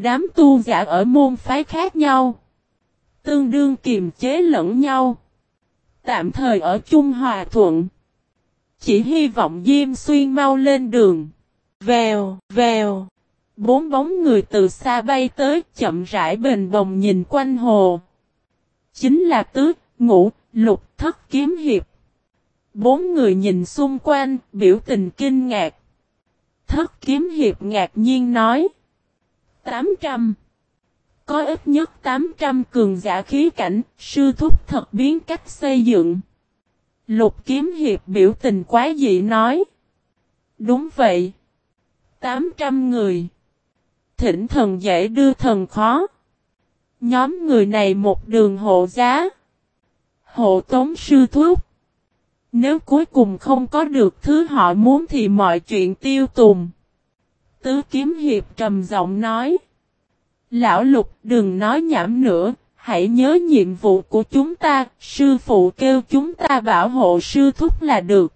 Đám tu giả ở môn phái khác nhau. Tương đương kiềm chế lẫn nhau. Tạm thời ở chung hòa thuận. Chỉ hy vọng Diêm Xuyên mau lên đường. Vèo, vèo. Bốn bóng người từ xa bay tới chậm rãi bền bồng nhìn quanh hồ. Chính là tứ, ngũ, lục thất kiếm hiệp. Bốn người nhìn xung quanh, biểu tình kinh ngạc. Thất kiếm hiệp ngạc nhiên nói. 800. Có ít nhất 800 cường giả khí cảnh, sư thúc thật biến cách xây dựng. Lục kiếm hiệp biểu tình quá dị nói. Đúng vậy. 800 người. Thỉnh thần dễ đưa thần khó. Nhóm người này một đường hộ giá. Hộ tống sư thúc. Nếu cuối cùng không có được thứ họ muốn thì mọi chuyện tiêu tùng. Tứ kiếm hiệp trầm giọng nói. Lão lục đừng nói nhảm nữa, hãy nhớ nhiệm vụ của chúng ta, sư phụ kêu chúng ta bảo hộ sư thúc là được.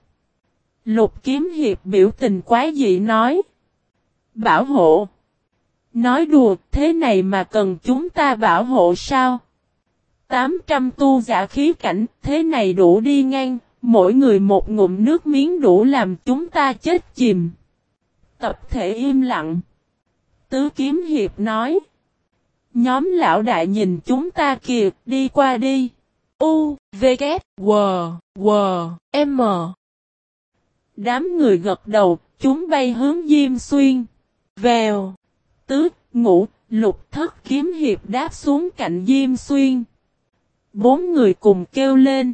Lục kiếm hiệp biểu tình quá dị nói. Bảo hộ. Nói đùa, thế này mà cần chúng ta bảo hộ sao? 800 tu giả khí cảnh, thế này đủ đi ngang, mỗi người một ngụm nước miếng đủ làm chúng ta chết chìm. Tập thể im lặng. Tứ kiếm hiệp nói. Nhóm lão đại nhìn chúng ta kìa, đi qua đi. U, V, K, W, W, M. Đám người gật đầu, chúng bay hướng Diêm Xuyên. Vèo. Tứ, ngủ lục thất kiếm hiệp đáp xuống cạnh Diêm Xuyên. Bốn người cùng kêu lên.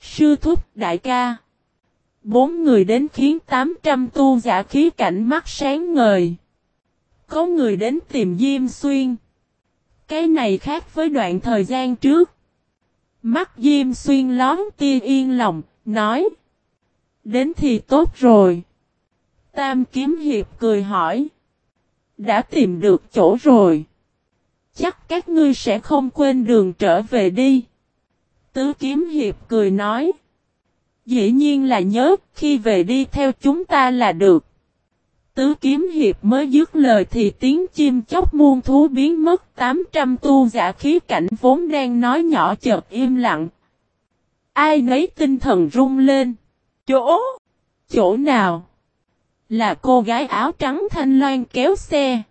Sư thúc đại ca. Bốn người đến khiến 800 tu giả khí cảnh mắt sáng ngời. Có người đến tìm Diêm Xuyên. Cái này khác với đoạn thời gian trước. Mắt Diêm Xuyên lón tia yên lòng, nói. Đến thì tốt rồi. Tam Kiếm Hiệp cười hỏi. Đã tìm được chỗ rồi. Chắc các ngươi sẽ không quên đường trở về đi. Tứ Kiếm Hiệp cười nói. Dĩ nhiên là nhớ, khi về đi theo chúng ta là được. Tứ kiếm hiệp mới dứt lời thì tiếng chim chóc muôn thú biến mất 800 tu giả khí cảnh vốn đang nói nhỏ chợt im lặng. Ai nấy tinh thần rung lên. Chỗ? Chỗ nào? Là cô gái áo trắng thanh loan kéo xe.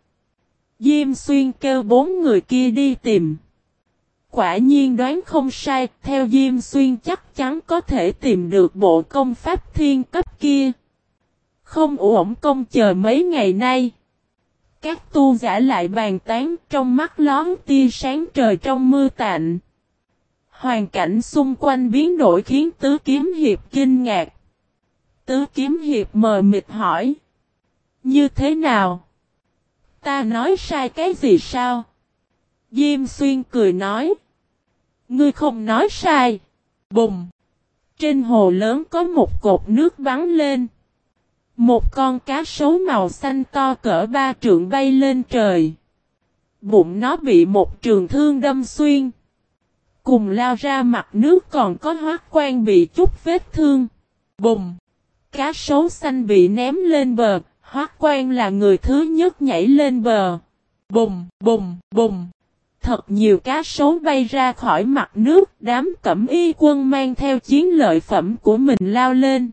Diêm xuyên kêu bốn người kia đi tìm. Quả nhiên đoán không sai, theo Diêm Xuyên chắc chắn có thể tìm được bộ công pháp thiên cấp kia. Không ổn công chờ mấy ngày nay. Các tu giả lại bàn tán trong mắt lón tia sáng trời trong mưa tạnh. Hoàn cảnh xung quanh biến đổi khiến tứ kiếm hiệp kinh ngạc. Tứ kiếm hiệp mờ mịt hỏi. Như thế nào? Ta nói sai cái gì sao? Diêm xuyên cười nói. Ngươi không nói sai. Bùng. Trên hồ lớn có một cột nước bắn lên. Một con cá sấu màu xanh to cỡ ba trượng bay lên trời. Bụng nó bị một trường thương đâm xuyên. Cùng lao ra mặt nước còn có hoác quan bị chút vết thương. Bùng! Cá sấu xanh bị ném lên bờ, hoác quan là người thứ nhất nhảy lên bờ. Bùng! Bùng! Bùng! Thật nhiều cá sấu bay ra khỏi mặt nước, đám cẩm y quân mang theo chiến lợi phẩm của mình lao lên.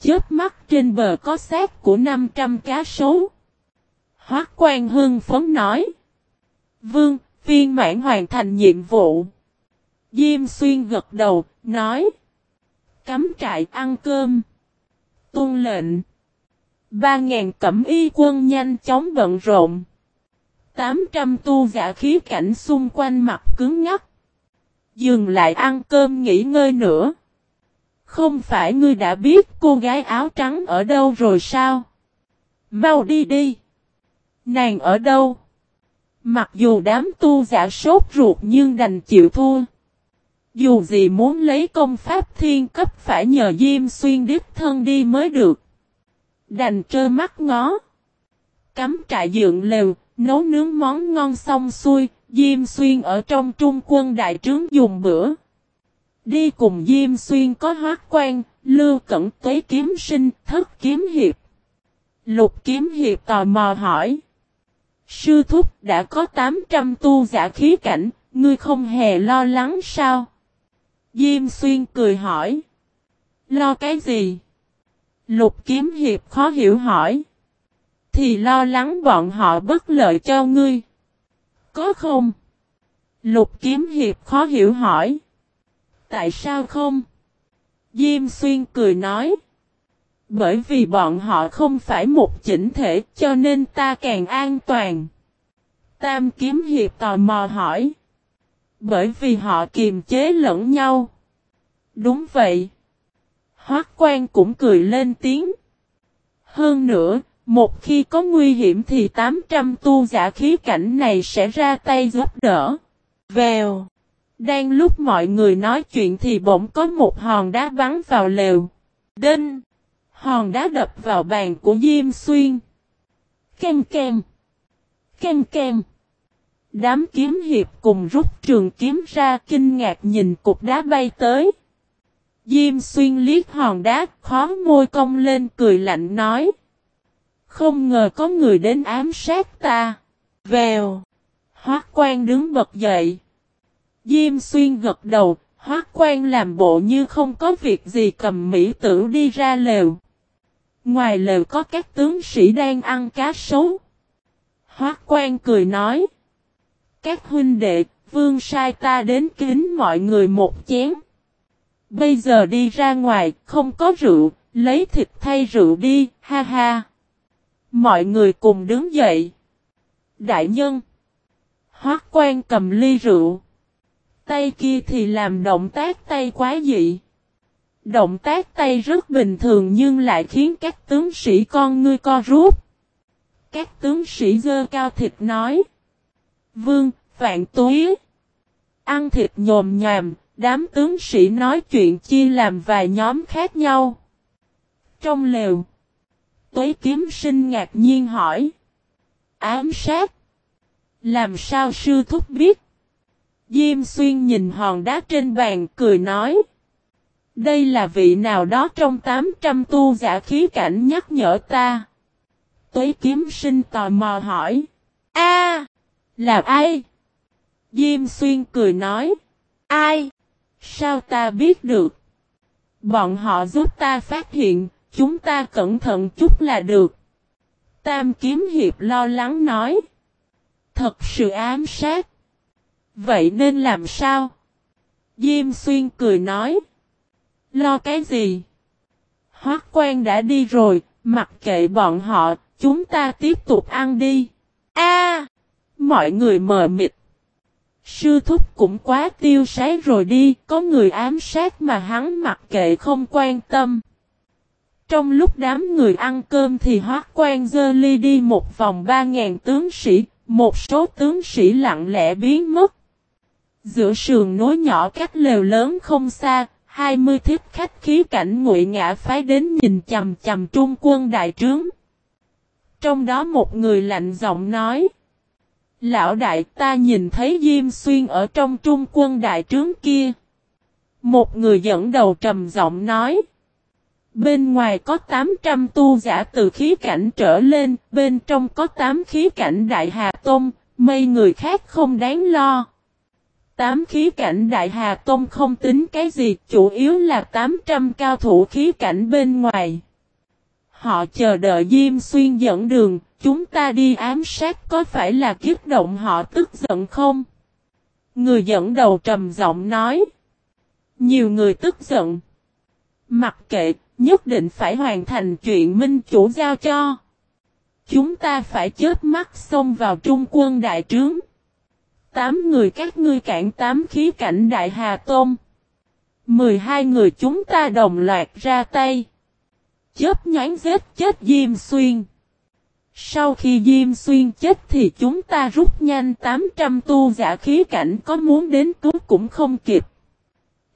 Chớp mắt trên bờ có xác của 500 cá sấu. Hoác quan hưng phấn nói. Vương, viên mãn hoàn thành nhiệm vụ. Diêm xuyên gật đầu, nói. Cắm trại ăn cơm. Tôn lệnh. Ba ngàn cẩm y quân nhanh chóng bận rộn. 800 tu giả khí cảnh xung quanh mặt cứng ngắt. Dừng lại ăn cơm nghỉ ngơi nữa. Không phải ngươi đã biết cô gái áo trắng ở đâu rồi sao? Mau đi đi. Nàng ở đâu? Mặc dù đám tu giả sốt ruột nhưng đành chịu thua. Dù gì muốn lấy công pháp thiên cấp phải nhờ Diêm Xuyên đích thân đi mới được. Đành trơ mắt ngó. Cắm trại dựng lều, nấu nướng món ngon xong xuôi, Diêm Xuyên ở trong trung quân đại trướng dùng bữa. Đi cùng Diêm Xuyên có hoác quan, lưu cẩn tuế kiếm sinh, thất kiếm hiệp. Lục kiếm hiệp tò mò hỏi. Sư thúc đã có 800 tu giả khí cảnh, ngươi không hề lo lắng sao? Diêm xuyên cười hỏi. Lo cái gì? Lục kiếm hiệp khó hiểu hỏi. Thì lo lắng bọn họ bất lợi cho ngươi. Có không? Lục kiếm hiệp khó hiểu hỏi. Tại sao không? Diêm xuyên cười nói. Bởi vì bọn họ không phải một chỉnh thể cho nên ta càng an toàn. Tam kiếm hiệp tò mò hỏi. Bởi vì họ kiềm chế lẫn nhau. Đúng vậy. Hoác quan cũng cười lên tiếng. Hơn nữa, một khi có nguy hiểm thì 800 tu giả khí cảnh này sẽ ra tay giúp đỡ. Vèo. Đang lúc mọi người nói chuyện thì bỗng có một hòn đá bắn vào lều. Đinh. Hòn đá đập vào bàn của Diêm Xuyên. Kem kem. Kem kem. Đám kiếm hiệp cùng rút trường kiếm ra kinh ngạc nhìn cục đá bay tới. Diêm xuyên liếc hòn đá khó môi cong lên cười lạnh nói. Không ngờ có người đến ám sát ta. Vèo. Hoác quan đứng bật dậy. Diêm xuyên gật đầu. Hoác quan làm bộ như không có việc gì cầm mỹ tử đi ra lều. Ngoài lều có các tướng sĩ đang ăn cá sấu. Hoác quan cười nói. Các huynh đệ, vương sai ta đến kính mọi người một chén. Bây giờ đi ra ngoài, không có rượu, lấy thịt thay rượu đi, ha ha. Mọi người cùng đứng dậy. Đại nhân. Hoác quan cầm ly rượu. Tay kia thì làm động tác tay quá dị. Động tác tay rất bình thường nhưng lại khiến các tướng sĩ con ngươi co rút. Các tướng sĩ dơ cao thịt nói. Vương, vạn túi. Ăn thịt nhồm nhòm, đám tướng sĩ nói chuyện chia làm vài nhóm khác nhau. Trong lều, tuế kiếm sinh ngạc nhiên hỏi. Ám sát. Làm sao sư thúc biết? Diêm xuyên nhìn hòn đá trên bàn cười nói. Đây là vị nào đó trong 800 tu giả khí cảnh nhắc nhở ta. Tuế kiếm sinh tò mò hỏi. A, là ai? Diêm xuyên cười nói. Ai? Sao ta biết được? Bọn họ giúp ta phát hiện, chúng ta cẩn thận chút là được. Tam kiếm hiệp lo lắng nói. Thật sự ám sát. Vậy nên làm sao? Diêm xuyên cười nói. Lo cái gì? Hoác quan đã đi rồi, mặc kệ bọn họ, chúng ta tiếp tục ăn đi. A, Mọi người mờ mịt. Sư thúc cũng quá tiêu sái rồi đi, có người ám sát mà hắn mặc kệ không quan tâm. Trong lúc đám người ăn cơm thì hoác quan dơ ly đi một vòng ba ngàn tướng sĩ, một số tướng sĩ lặng lẽ biến mất. Giữa sườn nối nhỏ cách lều lớn không xa, hai mươi thiết khách khí cảnh ngụy ngã phái đến nhìn chầm chầm trung quân đại trướng. Trong đó một người lạnh giọng nói. Lão đại ta nhìn thấy Diêm Xuyên ở trong trung quân đại trướng kia. Một người dẫn đầu trầm giọng nói. Bên ngoài có 800 tu giả từ khí cảnh trở lên, bên trong có 8 khí cảnh đại hà tông, mây người khác không đáng lo. 8 khí cảnh đại hà tông không tính cái gì, chủ yếu là 800 cao thủ khí cảnh bên ngoài. Họ chờ đợi Diêm Xuyên dẫn đường, chúng ta đi ám sát có phải là kiếp động họ tức giận không? Người dẫn đầu trầm giọng nói. Nhiều người tức giận. Mặc kệ, nhất định phải hoàn thành chuyện minh chủ giao cho. Chúng ta phải chết mắt xông vào trung quân đại trướng. Tám người các ngươi cản tám khí cảnh đại hà tôm Mười hai người chúng ta đồng loạt ra tay chớp nhánh giết chết Diêm Xuyên. Sau khi Diêm Xuyên chết thì chúng ta rút nhanh 800 tu giả khí cảnh có muốn đến cứu cũng không kịp.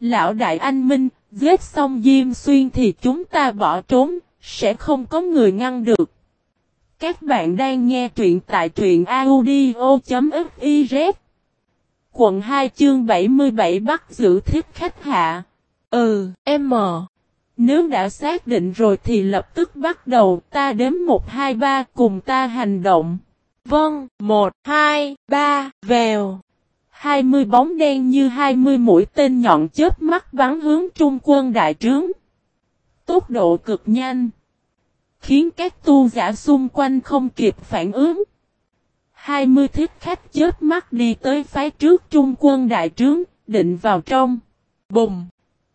Lão Đại Anh Minh, giết xong Diêm Xuyên thì chúng ta bỏ trốn, sẽ không có người ngăn được. Các bạn đang nghe truyện tại truyện audio.fiz Quận 2 chương 77 bắt giữ thiết khách hạ. Ừ, M. Nếu đã xác định rồi thì lập tức bắt đầu ta đếm 1 2 3 cùng ta hành động. Vâng, một, hai, ba, vèo. Hai mươi bóng đen như hai mươi mũi tên nhọn chớp mắt bắn hướng trung quân đại trướng. Tốc độ cực nhanh. Khiến các tu giả xung quanh không kịp phản ứng. Hai mươi thiết khách chớp mắt đi tới phái trước trung quân đại trướng, định vào trong. Bùng!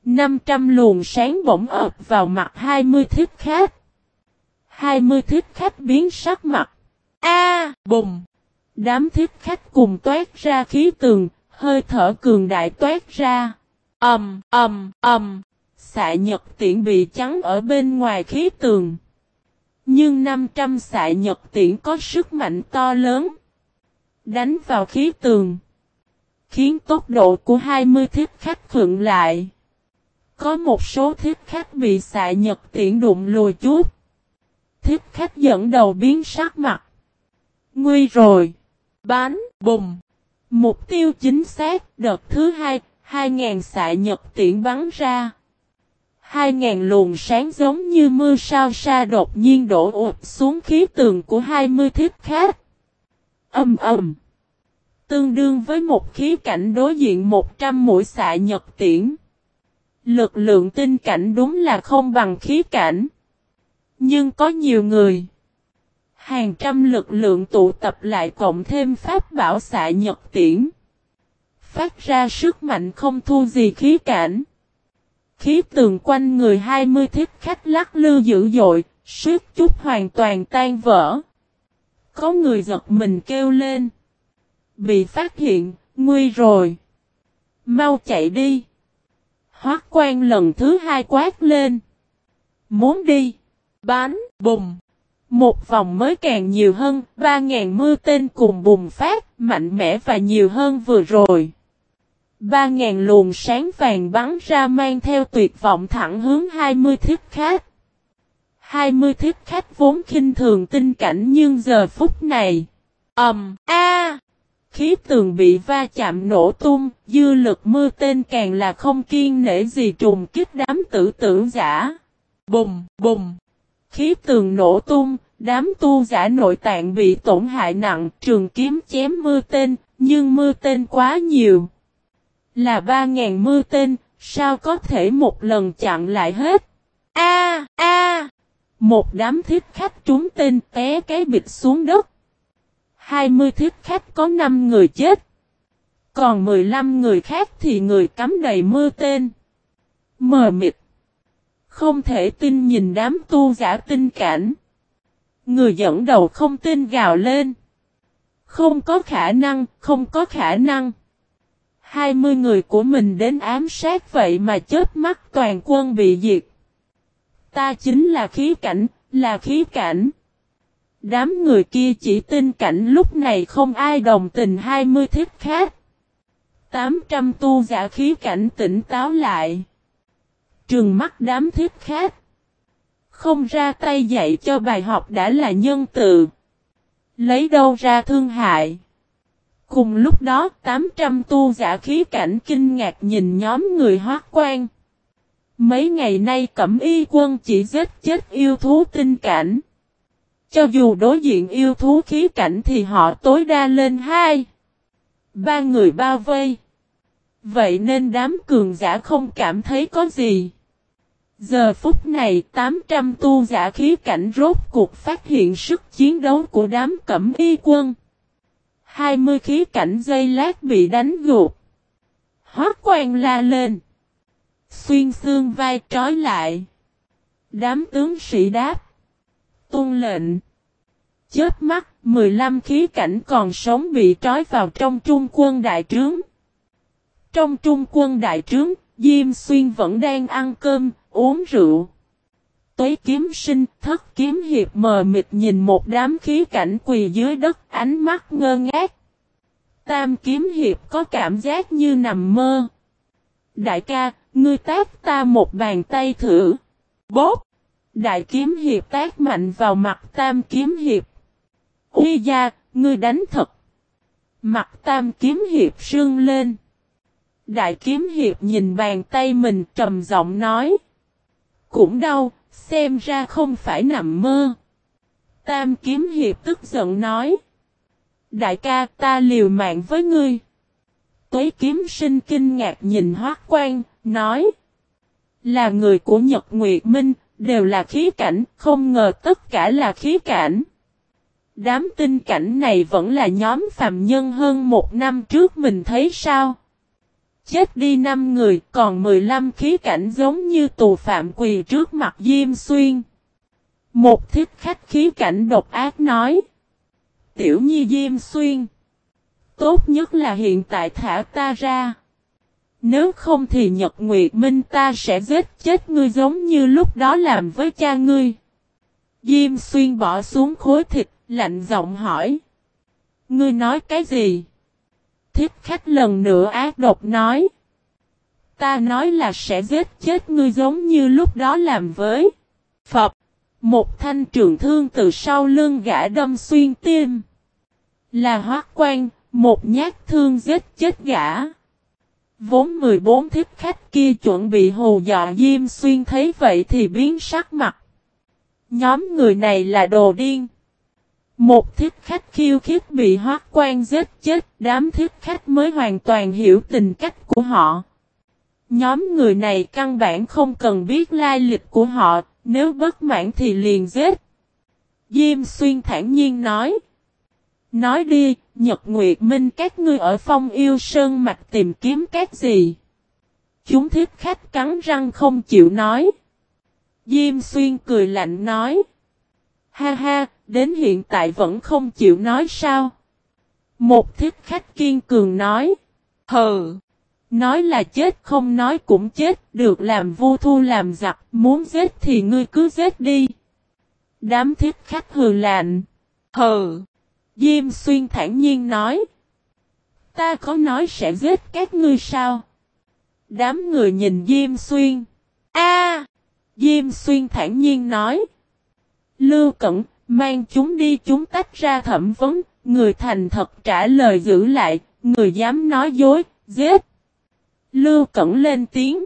năm trăm luồng sáng bỗng ập vào mặt hai mươi thiết khách. hai mươi thiết khách biến sắc mặt. A, bùng! Đám thiết khách cùng toát ra khí tường, hơi thở cường đại toát ra. Ầm, ầm, ầm. Xạ nhật tiễn bị trắng ở bên ngoài khí tường. Nhưng 500 xạ nhật tiễn có sức mạnh to lớn. Đánh vào khí tường. Khiến tốc độ của 20 thiết khách khựng lại. Có một số thiết khách bị xạ nhật tiễn đụng lùi chút. Thiết khách dẫn đầu biến sắc mặt. Nguy rồi bắn bùng. Mục tiêu chính xác, đợt thứ hai, 2.000 xạ nhật tiễn bắn ra. 2.000 luồng sáng giống như mưa sao sa đột nhiên đổ ụp xuống khí tường của 20 thiết khác. Âm ầm. Tương đương với một khí cảnh đối diện 100 mũi xạ nhật tiễn. Lực lượng tinh cảnh đúng là không bằng khí cảnh. Nhưng có nhiều người. Hàng trăm lực lượng tụ tập lại cộng thêm pháp bảo xạ nhật tiễn. Phát ra sức mạnh không thu gì khí cảnh. Khí tường quanh người 20 thiết khách lắc lư dữ dội, suýt chút hoàn toàn tan vỡ. Có người giật mình kêu lên. Bị phát hiện, nguy rồi. Mau chạy đi. Hoác quan lần thứ hai quát lên. Muốn đi. Bán, bùng. Một vòng mới càng nhiều hơn, 3.000 mưa tên cùng bùng phát, mạnh mẽ và nhiều hơn vừa rồi. 3.000 luồng sáng vàng bắn ra mang theo tuyệt vọng thẳng hướng 20 thiết khách. 20 thiết khách vốn khinh thường tinh cảnh nhưng giờ phút này. ầm um, a Khí tường bị va chạm nổ tung, dư lực mưa tên càng là không kiên nể gì trùng kích đám tử tử giả. Bùng, bùng. Khí tường nổ tung, đám tu giả nội tạng bị tổn hại nặng, trường kiếm chém mưa tên, nhưng mưa tên quá nhiều. Là 3.000 mưa tên, sao có thể một lần chặn lại hết? A a Một đám thiết khách trúng tên té cái bịch xuống đất. 20 thiết khách có 5 người chết. Còn 15 người khác thì người cắm đầy mưa tên. Mờ mịt. Không thể tin nhìn đám tu giả tinh cảnh. Người dẫn đầu không tin gào lên. Không có khả năng, không có khả năng. 20 người của mình đến ám sát vậy mà chết mắt toàn quân bị diệt. Ta chính là khí cảnh, là khí cảnh. Đám người kia chỉ tin cảnh lúc này không ai đồng tình 20 thiết khác. 800 tu giả khí cảnh tỉnh táo lại. Trường mắt đám thiết khác. Không ra tay dạy cho bài học đã là nhân tự. Lấy đâu ra thương hại. Cùng lúc đó 800 tu giả khí cảnh kinh ngạc nhìn nhóm người hoác quan. Mấy ngày nay cẩm y quân chỉ giết chết yêu thú tinh cảnh. Cho dù đối diện yêu thú khí cảnh thì họ tối đa lên hai. Ba người bao vây. Vậy nên đám cường giả không cảm thấy có gì. Giờ phút này 800 tu giả khí cảnh rốt cuộc phát hiện sức chiến đấu của đám cẩm y quân. 20 khí cảnh dây lát bị đánh gục. Hót quang la lên. Xuyên xương vai trói lại. Đám tướng sĩ đáp. Tôn lệnh. Chết mắt, 15 khí cảnh còn sống bị trói vào trong trung quân đại trướng. Trong trung quân đại trướng, Diêm Xuyên vẫn đang ăn cơm, uống rượu. Tuế kiếm sinh, thất kiếm hiệp mờ mịt nhìn một đám khí cảnh quỳ dưới đất, ánh mắt ngơ ngác. Tam kiếm hiệp có cảm giác như nằm mơ. Đại ca, ngươi tác ta một bàn tay thử. Bốp! Đại kiếm hiệp tác mạnh vào mặt tam kiếm hiệp. Uy gia, ngươi đánh thật. Mặt tam kiếm hiệp sương lên. Đại kiếm hiệp nhìn bàn tay mình trầm giọng nói. Cũng đau, xem ra không phải nằm mơ. Tam kiếm hiệp tức giận nói. Đại ca ta liều mạng với ngươi. Tuế kiếm sinh kinh ngạc nhìn hoác quan, nói. Là người của Nhật Nguyệt Minh, đều là khí cảnh, không ngờ tất cả là khí cảnh. Đám tinh cảnh này vẫn là nhóm phàm nhân hơn một năm trước mình thấy sao? Chết đi năm người, còn 15 khí cảnh giống như tù phạm quỳ trước mặt Diêm Xuyên. Một thiết khách khí cảnh độc ác nói. Tiểu nhi Diêm Xuyên. Tốt nhất là hiện tại thả ta ra. Nếu không thì Nhật Nguyệt Minh ta sẽ giết chết ngươi giống như lúc đó làm với cha ngươi. Diêm Xuyên bỏ xuống khối thịt, lạnh giọng hỏi. Ngươi nói cái gì? Thiết khách lần nữa ác độc nói. Ta nói là sẽ giết chết ngươi giống như lúc đó làm với Phật. Một thanh trường thương từ sau lưng gã đâm xuyên tim. Là hoác quan, một nhát thương giết chết gã. Vốn 14 thiết khách kia chuẩn bị hù dọa Diêm Xuyên thấy vậy thì biến sắc mặt. Nhóm người này là đồ điên. Một thiết khách khiêu khích bị hoác quan giết chết, đám thiết khách mới hoàn toàn hiểu tình cách của họ. Nhóm người này căn bản không cần biết lai lịch của họ, nếu bất mãn thì liền giết. Diêm xuyên thản nhiên nói. Nói đi, Nhật Nguyệt Minh các ngươi ở phong yêu sơn mạch tìm kiếm các gì? Chúng thiết khách cắn răng không chịu nói. Diêm xuyên cười lạnh nói. Ha ha, đến hiện tại vẫn không chịu nói sao? Một thiết khách kiên cường nói. Hừ. Nói là chết không nói cũng chết, được làm vô thu làm giặc, muốn giết thì ngươi cứ giết đi. Đám thiết khách hừ lạnh. Hừ. Diêm xuyên thản nhiên nói. Ta có nói sẽ giết các ngươi sao? Đám người nhìn Diêm xuyên. A! Diêm xuyên thản nhiên nói. Lưu Cẩn, mang chúng đi chúng tách ra thẩm vấn, người thành thật trả lời giữ lại, người dám nói dối, giết. Lưu Cẩn lên tiếng.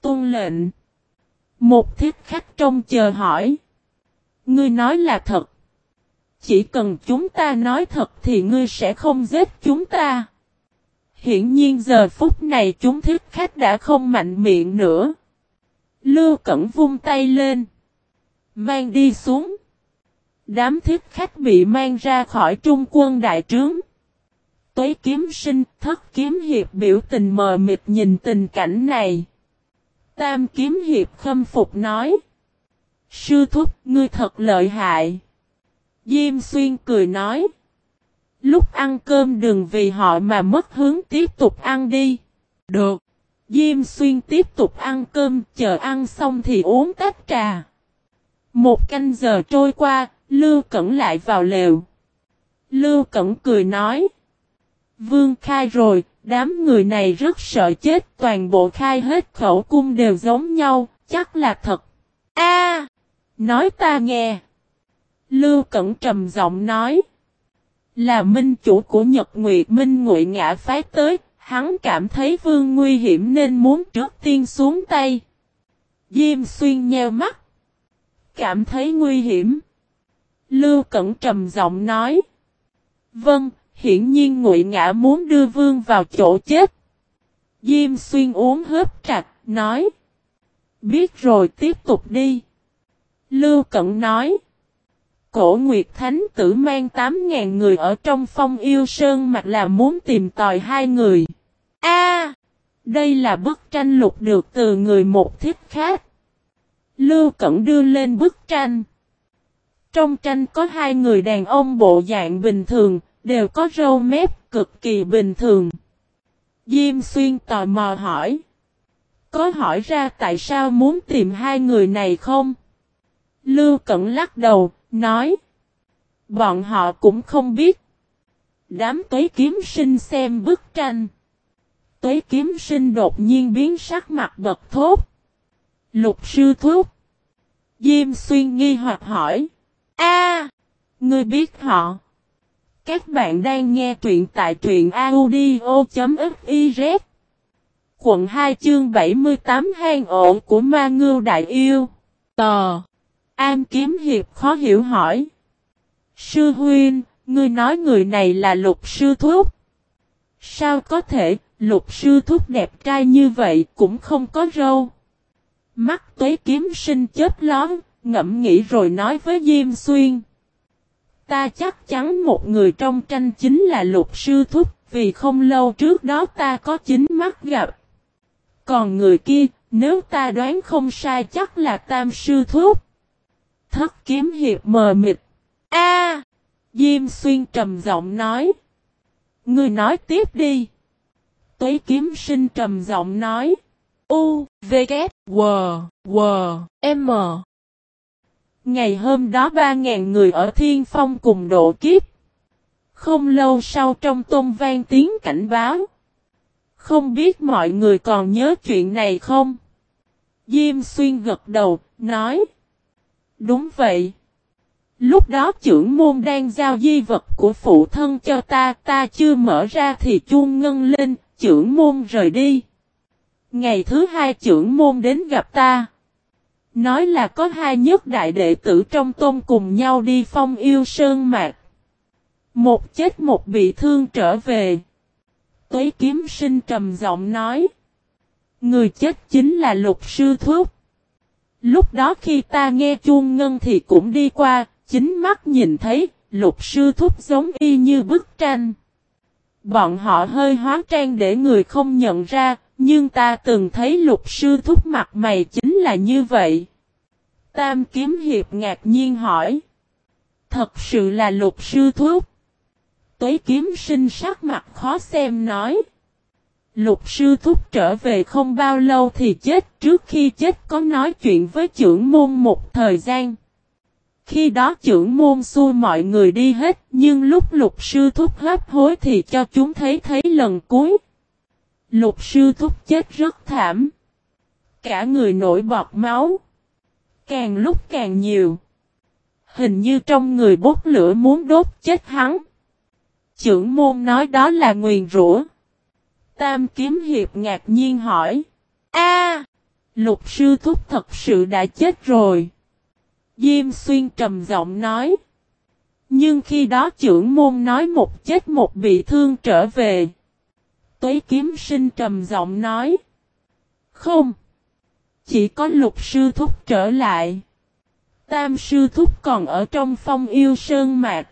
Tôn lệnh. Một thiết khách trong chờ hỏi. Ngươi nói là thật. Chỉ cần chúng ta nói thật thì ngươi sẽ không giết chúng ta. Hiển nhiên giờ phút này chúng thiết khách đã không mạnh miệng nữa. Lưu Cẩn vung tay lên. Mang đi xuống. Đám thiết khách bị mang ra khỏi trung quân đại trướng. Tuế kiếm sinh, thất kiếm hiệp biểu tình mờ mịt nhìn tình cảnh này. Tam kiếm hiệp khâm phục nói. Sư thúc, ngươi thật lợi hại. Diêm xuyên cười nói. Lúc ăn cơm đừng vì họ mà mất hướng tiếp tục ăn đi. Được. Diêm xuyên tiếp tục ăn cơm, chờ ăn xong thì uống tách trà. Một canh giờ trôi qua, Lưu Cẩn lại vào lều. Lưu Cẩn cười nói. Vương khai rồi, đám người này rất sợ chết, toàn bộ khai hết khẩu cung đều giống nhau, chắc là thật. A, Nói ta nghe. Lưu Cẩn trầm giọng nói. Là minh chủ của Nhật Nguyệt Minh ngụy ngã phái tới, hắn cảm thấy vương nguy hiểm nên muốn trước tiên xuống tay. Diêm xuyên nheo mắt. Cảm thấy nguy hiểm. Lưu Cẩn trầm giọng nói. Vâng, hiển nhiên ngụy ngã muốn đưa vương vào chỗ chết. Diêm xuyên uống hớp trạch, nói. Biết rồi tiếp tục đi. Lưu Cẩn nói. Cổ Nguyệt Thánh tử mang 8.000 người ở trong phong yêu sơn mặt là muốn tìm tòi hai người. A, Đây là bức tranh lục được từ người một thiết khác. Lưu Cẩn đưa lên bức tranh. Trong tranh có hai người đàn ông bộ dạng bình thường, đều có râu mép cực kỳ bình thường. Diêm Xuyên tò mò hỏi. Có hỏi ra tại sao muốn tìm hai người này không? Lưu Cẩn lắc đầu, nói. Bọn họ cũng không biết. Đám tuế kiếm sinh xem bức tranh. Tuế kiếm sinh đột nhiên biến sắc mặt bật thốt. Lục sư thúc. Diêm xuyên nghi hoặc hỏi. A, Ngươi biết họ. Các bạn đang nghe truyện tại truyện audio.fiz. Quận 2 chương 78 hang ổ của ma ngưu đại yêu. Tò. An kiếm hiệp khó hiểu hỏi. Sư Huyên, Ngươi nói người này là lục sư thúc. Sao có thể, lục sư thúc đẹp trai như vậy cũng không có râu. Mắt tuế kiếm sinh chết lón, ngẫm nghĩ rồi nói với Diêm Xuyên. Ta chắc chắn một người trong tranh chính là lục sư thúc, vì không lâu trước đó ta có chính mắt gặp. Còn người kia, nếu ta đoán không sai chắc là tam sư thúc. Thất kiếm hiệp mờ mịt. A Diêm xuyên trầm giọng nói. Ngươi nói tiếp đi. Tuế kiếm sinh trầm giọng nói. U, V, K, W, W, M. Ngày hôm đó ba ngàn người ở Thiên Phong cùng độ kiếp. Không lâu sau trong tôn vang tiếng cảnh báo. Không biết mọi người còn nhớ chuyện này không? Diêm xuyên gật đầu, nói. Đúng vậy. Lúc đó trưởng môn đang giao di vật của phụ thân cho ta, ta chưa mở ra thì chuông ngân lên, trưởng môn rời đi. Ngày thứ hai trưởng môn đến gặp ta. Nói là có hai nhất đại đệ tử trong tôn cùng nhau đi phong yêu sơn mạc. Một chết một bị thương trở về. Tuế kiếm sinh trầm giọng nói. Người chết chính là lục sư thuốc. Lúc đó khi ta nghe chuông ngân thì cũng đi qua, chính mắt nhìn thấy, lục sư thúc giống y như bức tranh. Bọn họ hơi hóa trang để người không nhận ra, nhưng ta từng thấy lục sư thúc mặt mày chính là như vậy. Tam kiếm hiệp ngạc nhiên hỏi. Thật sự là lục sư thúc. Tuế kiếm sinh sắc mặt khó xem nói. Lục sư thúc trở về không bao lâu thì chết trước khi chết có nói chuyện với trưởng môn một thời gian. Khi đó trưởng môn xui mọi người đi hết nhưng lúc lục sư thúc hấp hối thì cho chúng thấy thấy lần cuối. Lục sư thúc chết rất thảm. Cả người nổi bọt máu. Càng lúc càng nhiều. Hình như trong người bốc lửa muốn đốt chết hắn. Trưởng môn nói đó là nguyền rủa. Tam kiếm hiệp ngạc nhiên hỏi. A, lục sư thúc thật sự đã chết rồi. Diêm xuyên trầm giọng nói. Nhưng khi đó trưởng môn nói một chết một bị thương trở về. Tuế kiếm sinh trầm giọng nói. Không. Chỉ có lục sư thúc trở lại. Tam sư thúc còn ở trong phong yêu sơn mạc.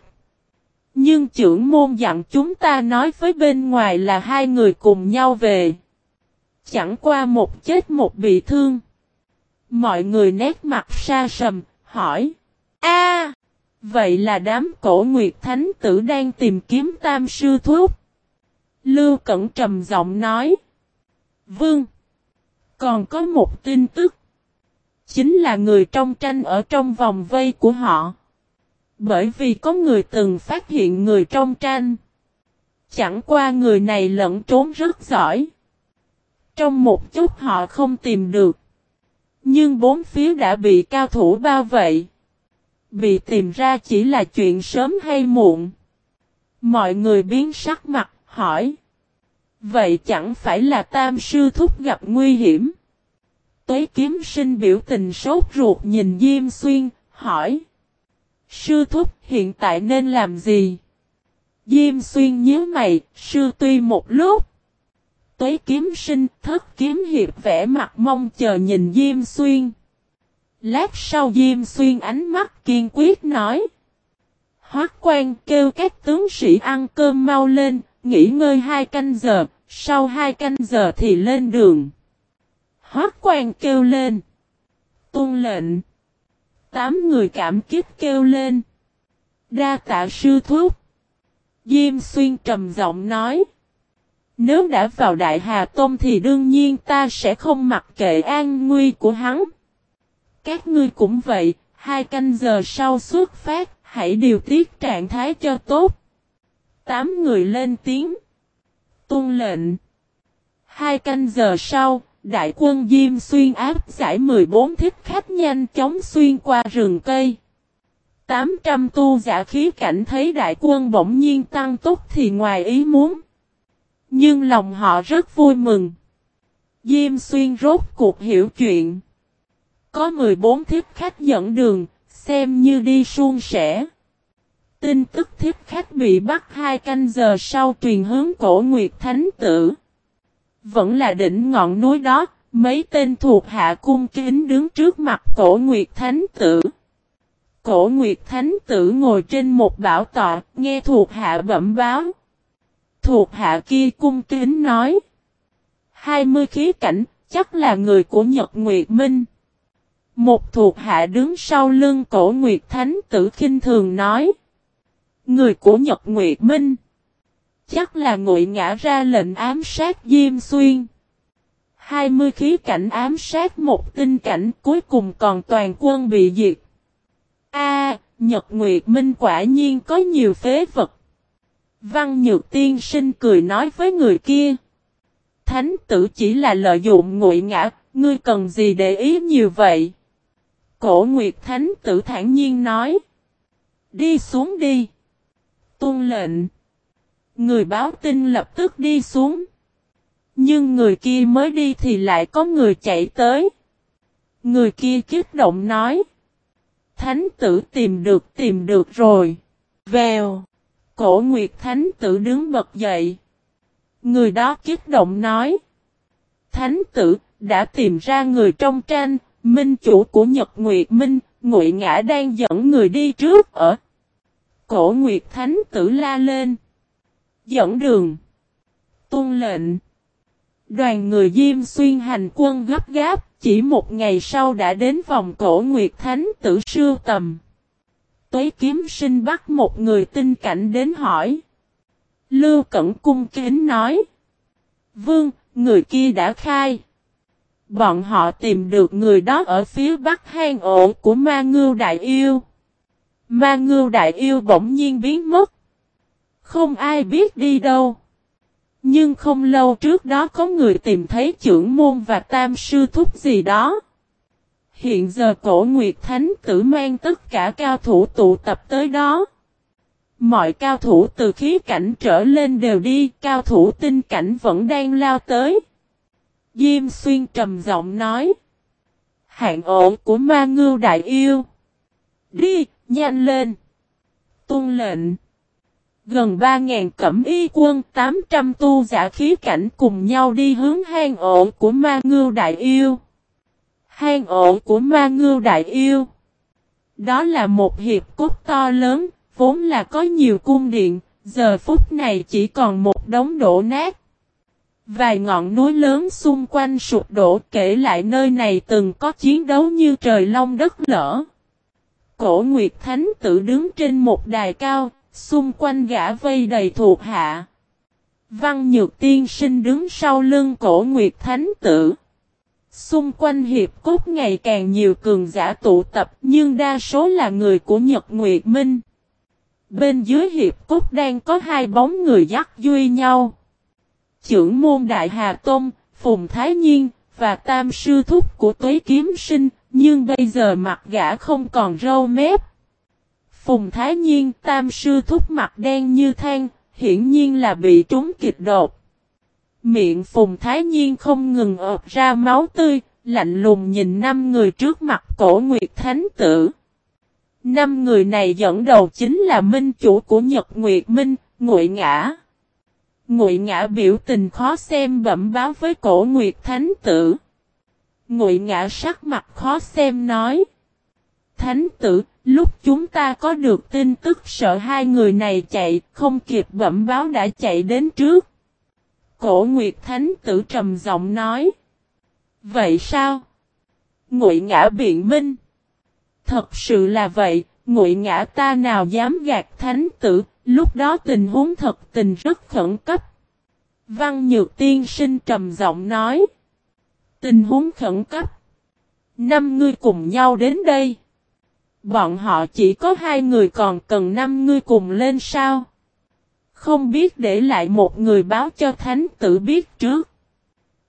Nhưng trưởng môn dặn chúng ta nói với bên ngoài là hai người cùng nhau về. Chẳng qua một chết một bị thương. Mọi người nét mặt xa sầm, hỏi. a vậy là đám cổ nguyệt thánh tử đang tìm kiếm tam sư thuốc. Lưu Cẩn trầm giọng nói. Vương. Còn có một tin tức. Chính là người trong tranh ở trong vòng vây của họ. Bởi vì có người từng phát hiện người trong tranh. Chẳng qua người này lẫn trốn rất giỏi. Trong một chút họ không tìm được. Nhưng bốn phía đã bị cao thủ bao vây. Bị tìm ra chỉ là chuyện sớm hay muộn. Mọi người biến sắc mặt, hỏi. Vậy chẳng phải là tam sư thúc gặp nguy hiểm? Tuế kiếm sinh biểu tình sốt ruột nhìn Diêm Xuyên, hỏi. Sư thúc hiện tại nên làm gì? Diêm xuyên nhớ mày, sư tuy một lúc. Tuế kiếm sinh, thất kiếm hiệp vẽ mặt mong chờ nhìn Diêm xuyên. Lát sau Diêm xuyên ánh mắt kiên quyết nói. Hoác quan kêu các tướng sĩ ăn cơm mau lên, nghỉ ngơi hai canh giờ, sau hai canh giờ thì lên đường. Hoác quan kêu lên. Tôn lệnh. Tám người cảm kích kêu lên. Đa tạ sư thúc. Diêm xuyên trầm giọng nói. Nếu đã vào Đại Hà Tôn thì đương nhiên ta sẽ không mặc kệ an nguy của hắn. Các ngươi cũng vậy, hai canh giờ sau xuất phát, hãy điều tiết trạng thái cho tốt. Tám người lên tiếng. Tôn lệnh. Hai canh giờ sau, đại quân Diêm Xuyên áp giải 14 thích khách nhanh chóng xuyên qua rừng cây. 800 tu giả khí cảnh thấy đại quân bỗng nhiên tăng tốc thì ngoài ý muốn. Nhưng lòng họ rất vui mừng. Diêm Xuyên rốt cuộc hiểu chuyện. Có 14 thiết khách dẫn đường, xem như đi suôn sẻ. Tin tức thiết khách bị bắt hai canh giờ sau truyền hướng cổ Nguyệt Thánh Tử. Vẫn là đỉnh ngọn núi đó, mấy tên thuộc hạ cung kính đứng trước mặt cổ Nguyệt Thánh Tử. Cổ Nguyệt Thánh Tử ngồi trên một bảo tọa, nghe thuộc hạ bẩm báo. Thuộc hạ kia cung kính nói. hai mươi khí cảnh, chắc là người của Nhật Nguyệt Minh. Một thuộc hạ đứng sau lưng cổ Nguyệt Thánh Tử khinh thường nói. Người của Nhật Nguyệt Minh. Chắc là ngụy ngã ra lệnh ám sát Diêm Xuyên. hai mươi khí cảnh ám sát một tinh cảnh cuối cùng còn toàn quân bị diệt. A, Nhật Nguyệt Minh quả nhiên có nhiều phế vật. Văn Nhược Tiên sinh cười nói với người kia. Thánh tử chỉ là lợi dụng ngụy ngã, ngươi cần gì để ý nhiều vậy? Cổ Nguyệt Thánh tử thản nhiên nói. Đi xuống đi. Tôn lệnh. Người báo tin lập tức đi xuống. Nhưng người kia mới đi thì lại có người chạy tới. Người kia kích động nói. Thánh tử tìm được tìm được rồi. Vèo. Cổ Nguyệt Thánh tử đứng bật dậy. Người đó kích động nói. Thánh tử đã tìm ra người trong tranh, minh chủ của Nhật Nguyệt Minh, Ngụy Ngã đang dẫn người đi trước ở. Cổ Nguyệt Thánh tử la lên. Dẫn đường. Tôn lệnh. Đoàn người Diêm Xuyên hành quân gấp gáp, chỉ một ngày sau đã đến vòng cổ Nguyệt Thánh tử sưu tầm. Tuế kiếm sinh bắt một người tinh cảnh đến hỏi. Lưu Cẩn cung kính nói. Vương, người kia đã khai. Bọn họ tìm được người đó ở phía bắc hang ổ của ma ngưu đại yêu. Ma ngưu đại yêu bỗng nhiên biến mất. Không ai biết đi đâu. Nhưng không lâu trước đó có người tìm thấy trưởng môn và tam sư thúc gì đó. Hiện giờ cổ Nguyệt Thánh tử mang tất cả cao thủ tụ tập tới đó. Mọi cao thủ từ khí cảnh trở lên đều đi, cao thủ tinh cảnh vẫn đang lao tới. Diêm xuyên trầm giọng nói. Hạng ổn của ma ngưu đại yêu. Đi, nhanh lên. tuân lệnh. Gần 3.000 cẩm y quân 800 tu giả khí cảnh cùng nhau đi hướng hang ổ của ma ngưu đại yêu. Hang ổ của ma ngưu đại yêu. Đó là một hiệp cốt to lớn, vốn là có nhiều cung điện, giờ phút này chỉ còn một đống đổ nát. Vài ngọn núi lớn xung quanh sụp đổ kể lại nơi này từng có chiến đấu như trời long đất lở. Cổ Nguyệt Thánh tự đứng trên một đài cao, xung quanh gã vây đầy thuộc hạ. Văn Nhược Tiên Sinh đứng sau lưng cổ Nguyệt Thánh tử. Xung quanh hiệp cốt ngày càng nhiều cường giả tụ tập nhưng đa số là người của Nhật Nguyệt Minh. Bên dưới hiệp cốt đang có hai bóng người dắt duy nhau. Chưởng môn Đại Hà Tôn, Phùng Thái Nhiên, và tam sư thúc của tuế kiếm sinh, nhưng bây giờ mặt gã không còn râu mép. Phùng Thái Nhiên tam sư thúc mặt đen như than, hiển nhiên là bị trúng kịch đột. Miệng Phùng Thái Nhiên không ngừng ợp ra máu tươi, lạnh lùng nhìn năm người trước mặt cổ Nguyệt Thánh Tử. Năm người này dẫn đầu chính là minh chủ của Nhật Nguyệt Minh, Ngụy Ngã. Ngụy Ngã biểu tình khó xem bẩm báo với cổ Nguyệt Thánh Tử. Ngụy Ngã sắc mặt khó xem nói. Thánh Tử, lúc chúng ta có được tin tức sợ hai người này chạy, không kịp bẩm báo đã chạy đến trước. Cổ Nguyệt Thánh Tử trầm giọng nói. Vậy sao? Ngụy Ngã biện minh. Thật sự là vậy, ngụy ngã ta nào dám gạt thánh tử, lúc đó tình huống thật tình rất khẩn cấp. Văn Nhược Tiên Sinh trầm giọng nói. Tình huống khẩn cấp. Năm người cùng nhau đến đây. Bọn họ chỉ có hai người còn cần năm người cùng lên sao? Không biết để lại một người báo cho thánh tử biết trước.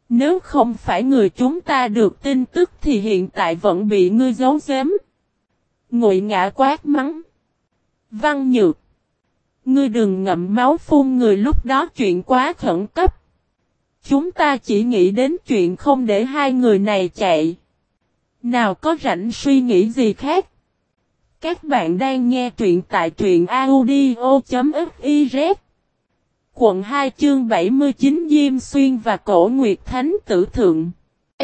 Nếu không phải người chúng ta được tin tức thì hiện tại vẫn bị ngươi giấu giếm. Ngụy ngã quát mắng. Văn nhược. Ngươi đừng ngậm máu phun người lúc đó chuyện quá khẩn cấp. Chúng ta chỉ nghĩ đến chuyện không để hai người này chạy. Nào có rảnh suy nghĩ gì khác. Các bạn đang nghe truyện tại truyện audio.fiz Quận 2 chương 79 Diêm Xuyên và Cổ Nguyệt Thánh Tử Thượng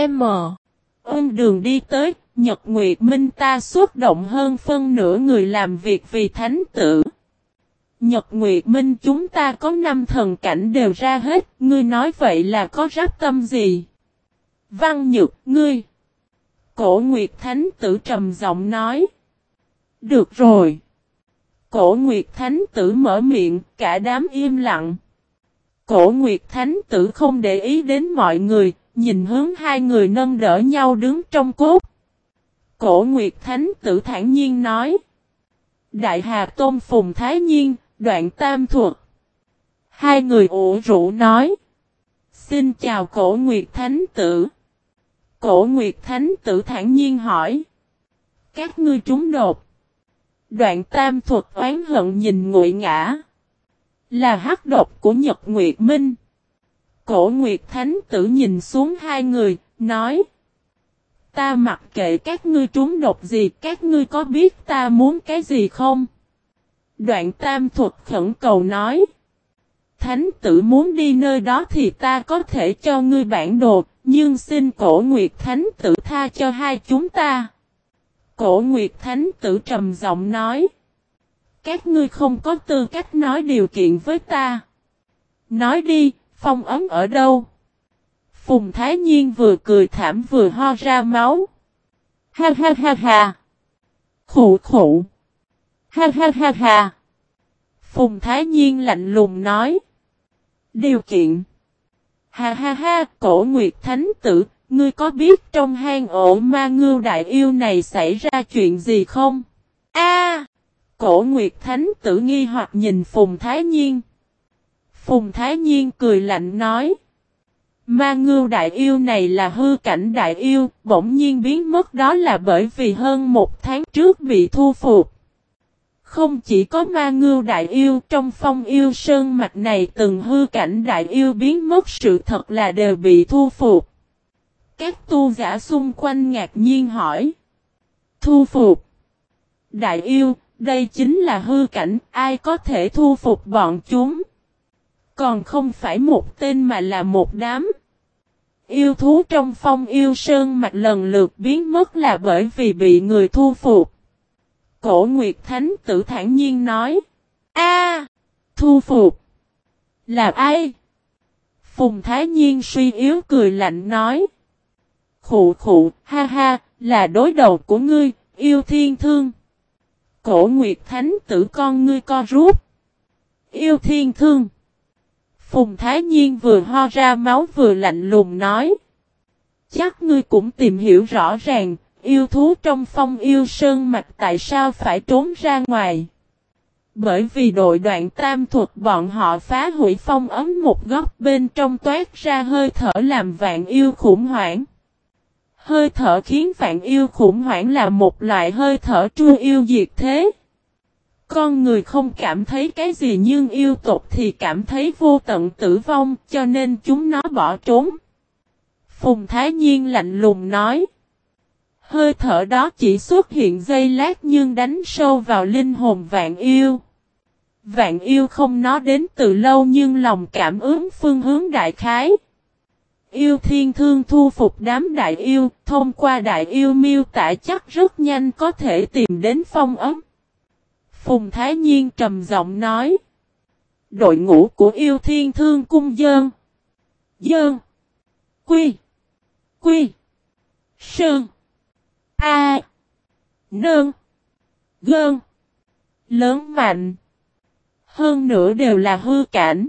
M. Ơn đường đi tới, Nhật Nguyệt Minh ta xuất động hơn phân nửa người làm việc vì Thánh Tử. Nhật Nguyệt Minh chúng ta có năm thần cảnh đều ra hết, ngươi nói vậy là có rắc tâm gì? Văn Nhược, ngươi. Cổ Nguyệt Thánh Tử trầm giọng nói. Được rồi. Cổ Nguyệt Thánh Tử mở miệng, cả đám im lặng. Cổ Nguyệt Thánh Tử không để ý đến mọi người, nhìn hướng hai người nâng đỡ nhau đứng trong cốt. Cổ Nguyệt Thánh Tử thản nhiên nói. Đại Hà Tôn Phùng Thái Nhiên, đoạn tam thuật. Hai người ủ rũ nói. Xin chào Cổ Nguyệt Thánh Tử. Cổ Nguyệt Thánh Tử thản nhiên hỏi. Các ngươi trúng đột. Đoạn tam thuật oán hận nhìn nguội ngã. Là hắc độc của Nhật Nguyệt Minh. Cổ Nguyệt Thánh Tử nhìn xuống hai người, nói. Ta mặc kệ các ngươi trúng độc gì, các ngươi có biết ta muốn cái gì không? Đoạn tam thuật khẩn cầu nói. Thánh tử muốn đi nơi đó thì ta có thể cho ngươi bản đồ, nhưng xin cổ Nguyệt Thánh tử tha cho hai chúng ta. Cổ Nguyệt Thánh tử trầm giọng nói. Các ngươi không có tư cách nói điều kiện với ta. Nói đi, phong ấm ở đâu? Phùng Thái Nhiên vừa cười thảm vừa ho ra máu. Ha ha ha ha. Khủ khủ. Ha ha ha ha. Phùng Thái Nhiên lạnh lùng nói. Điều kiện. Ha ha ha, cổ Nguyệt Thánh Tử, ngươi có biết trong hang ổ ma ngưu đại yêu này xảy ra chuyện gì không? A! cổ Nguyệt Thánh Tử nghi hoặc nhìn Phùng Thái Nhiên. Phùng Thái Nhiên cười lạnh nói. Ma ngưu đại yêu này là hư cảnh đại yêu, bỗng nhiên biến mất đó là bởi vì hơn một tháng trước bị thu phục. Không chỉ có ma ngưu đại yêu trong phong yêu sơn mạch này từng hư cảnh đại yêu biến mất sự thật là đều bị thu phục. Các tu giả xung quanh ngạc nhiên hỏi. Thu phục. Đại yêu, đây chính là hư cảnh, ai có thể thu phục bọn chúng. Còn không phải một tên mà là một đám. Yêu thú trong phong yêu sơn mạch lần lượt biến mất là bởi vì bị người thu phục. Cổ Nguyệt Thánh tử thản nhiên nói. A, Thu phục. Là ai? Phùng Thái Nhiên suy yếu cười lạnh nói. Khụ khụ, ha ha, là đối đầu của ngươi, yêu thiên thương. Cổ Nguyệt Thánh tử con ngươi co rút. Yêu thiên thương. Phùng Thái Nhiên vừa ho ra máu vừa lạnh lùng nói. Chắc ngươi cũng tìm hiểu rõ ràng, yêu thú trong phong yêu sơn mạch tại sao phải trốn ra ngoài. Bởi vì đội đoạn tam thuật bọn họ phá hủy phong ấm một góc bên trong toát ra hơi thở làm vạn yêu khủng hoảng. Hơi thở khiến vạn yêu khủng hoảng là một loại hơi thở tru yêu diệt thế. Con người không cảm thấy cái gì nhưng yêu tộc thì cảm thấy vô tận tử vong, cho nên chúng nó bỏ trốn. Phùng Thái Nhiên lạnh lùng nói. Hơi thở đó chỉ xuất hiện giây lát nhưng đánh sâu vào linh hồn vạn yêu. Vạn yêu không nó đến từ lâu nhưng lòng cảm ứng phương hướng đại khái. Yêu thiên thương thu phục đám đại yêu, thông qua đại yêu miêu tả chắc rất nhanh có thể tìm đến phong ấm. Phùng Thái Nhiên trầm giọng nói. Đội ngũ của yêu thiên thương cung dơn. Dơn. Quy. Quy. Sơn. A. Nương. Gơn. Lớn mạnh. Hơn nữa đều là hư cảnh.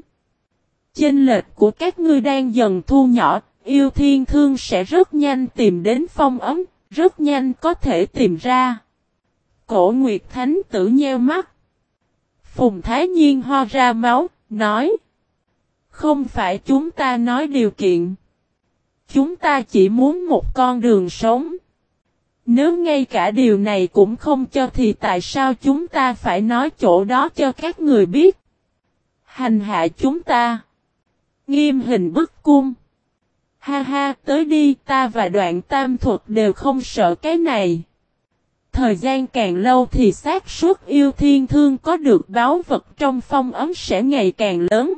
Chênh lệch của các ngươi đang dần thu nhỏ, yêu thiên thương sẽ rất nhanh tìm đến phong ấm, rất nhanh có thể tìm ra. Cổ Nguyệt Thánh tử nheo mắt. Phùng Thái Nhiên ho ra máu, nói. Không phải chúng ta nói điều kiện. Chúng ta chỉ muốn một con đường sống. Nếu ngay cả điều này cũng không cho thì tại sao chúng ta phải nói chỗ đó cho các người biết? Hành hạ chúng ta. Nghiêm hình bức cung. Ha ha, tới đi, ta và đoạn tam thuật đều không sợ cái này. thời gian càng lâu thì xác suất yêu thiên thương có được báo vật trong phong ấm sẽ ngày càng lớn.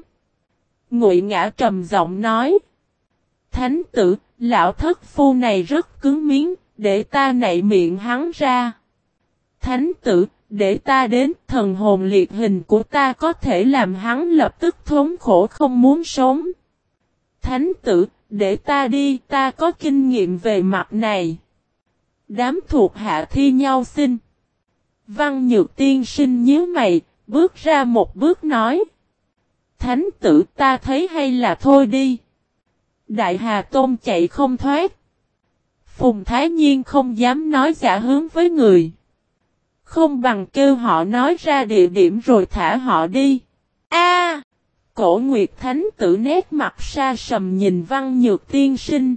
Ngụy ngã trầm giọng nói. Thánh tử, lão thất phu này rất cứng miếng, để ta nạy miệng hắn ra. Thánh tử, để ta đến thần hồn liệt hình của ta có thể làm hắn lập tức thống khổ không muốn sống. Thánh tử, để ta đi, ta có kinh nghiệm về mặt này. Đám thuộc hạ thi nhau xin. Văn nhược tiên sinh nhớ mày, bước ra một bước nói. Thánh tử ta thấy hay là thôi đi. Đại Hà Tôn chạy không thoát. Phùng Thái Nhiên không dám nói giả hướng với người. Không bằng kêu họ nói ra địa điểm rồi thả họ đi. A, Cổ Nguyệt Thánh tử nét mặt xa sầm nhìn Văn Nhược Tiên Sinh.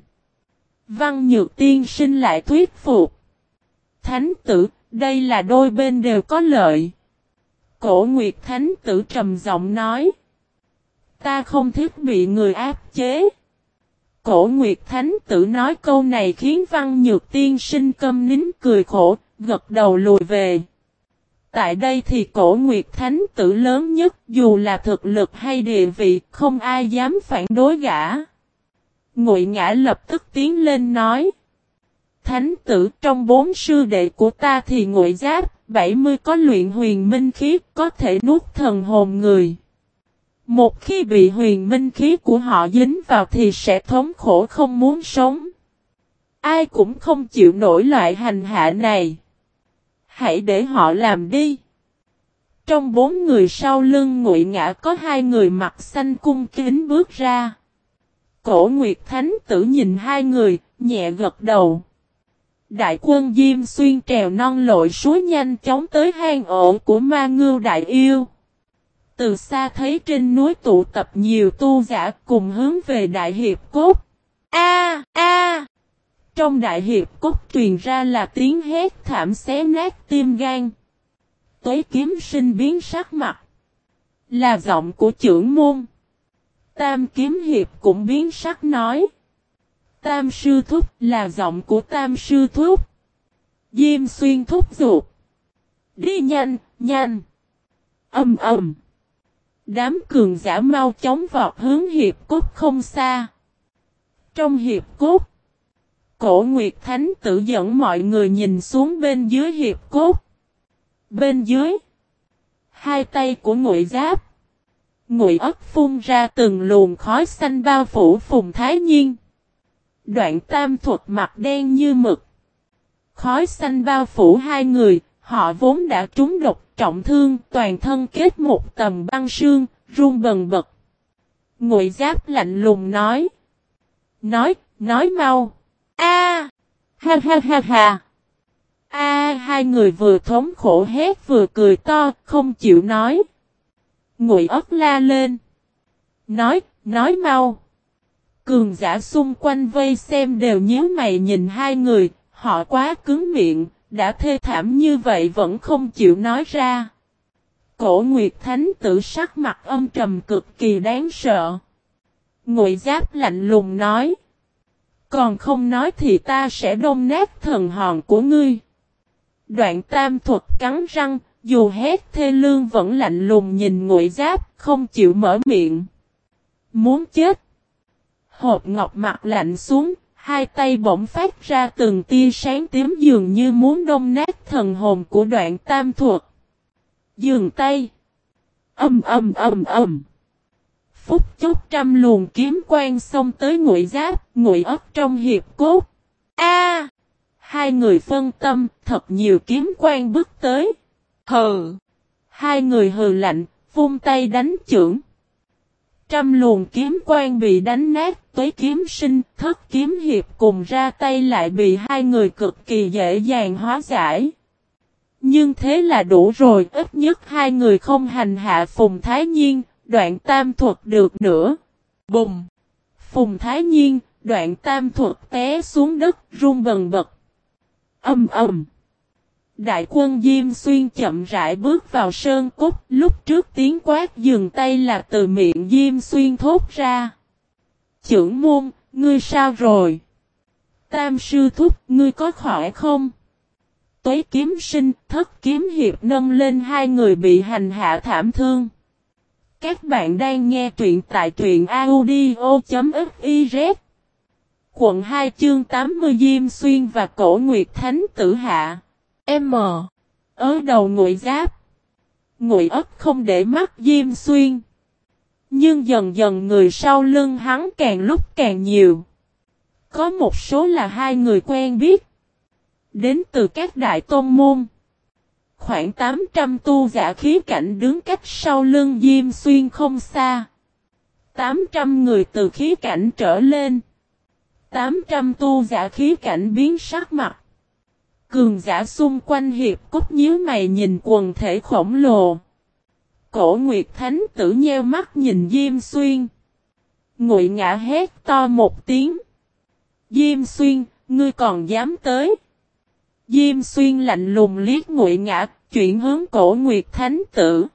Văn Nhược Tiên Sinh lại thuyết phục. Thánh tử, đây là đôi bên đều có lợi. Cổ Nguyệt Thánh tử trầm giọng nói. Ta không thích bị người áp chế. Cổ Nguyệt Thánh tử nói câu này khiến Văn Nhược Tiên Sinh câm nín cười khổ, gật đầu lùi về. Tại đây thì cổ Nguyệt Thánh tử lớn nhất dù là thực lực hay địa vị không ai dám phản đối gã. Ngụy Ngã lập tức tiến lên nói. Thánh tử trong bốn sư đệ của ta thì ngụy giáp, 70 có luyện huyền minh khí có thể nuốt thần hồn người. Một khi bị huyền minh khí của họ dính vào thì sẽ thống khổ không muốn sống. Ai cũng không chịu nổi loại hành hạ này. Hãy để họ làm đi. Trong bốn người sau lưng ngụy ngã có hai người mặt xanh cung kính bước ra. Cổ Nguyệt Thánh tử nhìn hai người, nhẹ gật đầu. Đại quân Diêm Xuyên trèo non lội suối nhanh chóng tới hang ổ của ma ngưu đại yêu. Từ xa thấy trên núi tụ tập nhiều tu giả cùng hướng về Đại Hiệp Cốt. A a Trong Đại Hiệp Cốt truyền ra là tiếng hét thảm xé nát tim gan. Tuế kiếm sinh biến sắc mặt. Là giọng của trưởng môn. Tam kiếm hiệp cũng biến sắc nói. Tam sư thúc là giọng của tam sư thúc. Diêm xuyên thúc ruột. Đi nhanh, nhanh. Âm ầm. Đám cường giả mau chóng vọt hướng hiệp cốt không xa. Trong hiệp cốt. Cổ Nguyệt Thánh tử dẫn mọi người nhìn xuống bên dưới hiệp cốt. Bên dưới. Hai tay của ngụy giáp. Ngụy ất phun ra từng luồng khói xanh bao phủ phùng thái nhiên. Đoạn tam thuật mặt đen như mực. Khói xanh bao phủ hai người, họ vốn đã trúng độc trọng thương, toàn thân kết một tầm băng sương, run bần bật. Ngụy giáp lạnh lùng nói. Nói, nói mau. A, Ha ha ha ha. A hai người vừa thống khổ hét vừa cười to, không chịu nói. Ngụy ớt la lên. Nói, nói mau. Cường giả xung quanh vây xem đều nhíu mày nhìn hai người, họ quá cứng miệng, đã thê thảm như vậy vẫn không chịu nói ra. Cổ Nguyệt Thánh tử sắc mặt âm trầm cực kỳ đáng sợ. Ngụy Giáp lạnh lùng nói. Còn không nói thì ta sẽ đông nát thần hòn của ngươi. Đoạn tam thuật cắn răng, dù hét thê lương vẫn lạnh lùng nhìn Ngụy Giáp, không chịu mở miệng. Muốn chết. Hộp ngọc mặt lạnh xuống, hai tay bỗng phát ra từng tia sáng tím dường như muốn đông nát thần hồn của đoạn tam thuộc Dường tay. Âm âm âm âm. Phúc chốc trăm luồng kiếm quang xông tới ngụy giáp, ngụy ấp trong hiệp cốt. A! hai người phân tâm, thật nhiều kiếm quang bước tới. Hừ! Hai người hừ lạnh, vung tay đánh trưởng. Trăm luồng kiếm quan bị đánh nát, tuế kiếm sinh, thất kiếm hiệp cùng ra tay lại bị hai người cực kỳ dễ dàng hóa giải. Nhưng thế là đủ rồi, ít nhất hai người không hành hạ Phùng Thái Nhiên, đoạn tam thuật được nữa. Bùng! Phùng Thái Nhiên, đoạn tam thuật té xuống đất, run bần bật. Âm ầm! Đại quân Diêm Xuyên chậm rãi bước vào sơn cốt, lúc trước tiếng quát dừng tay là từ miệng Diêm Xuyên thốt ra. Chưởng môn, ngươi sao rồi? Tam sư thúc, ngươi có khỏe không? Tuế kiếm sinh, thất kiếm hiệp nâng lên hai người bị hành hạ thảm thương. Các bạn đang nghe truyện tại truyện audio.fiz Quận 2 chương 80 Diêm Xuyên và Cổ Nguyệt Thánh Tử Hạ M. Ở đầu ngụy giáp. Ngụy ấp không để mắt Diêm Xuyên. Nhưng dần dần người sau lưng hắn càng lúc càng nhiều. Có một số là hai người quen biết. Đến từ các đại tôn môn. Khoảng 800 tu giả khí cảnh đứng cách sau lưng Diêm Xuyên không xa. 800 người từ khí cảnh trở lên. 800 tu giả khí cảnh biến sắc mặt. Cường giả xung quanh hiệp cốt nhíu mày nhìn quần thể khổng lồ. Cổ Nguyệt Thánh tử nheo mắt nhìn Diêm Xuyên. Ngụy ngã hét to một tiếng. Diêm Xuyên, ngươi còn dám tới. Diêm Xuyên lạnh lùng liếc Ngụy ngã, chuyển hướng cổ Nguyệt Thánh tử.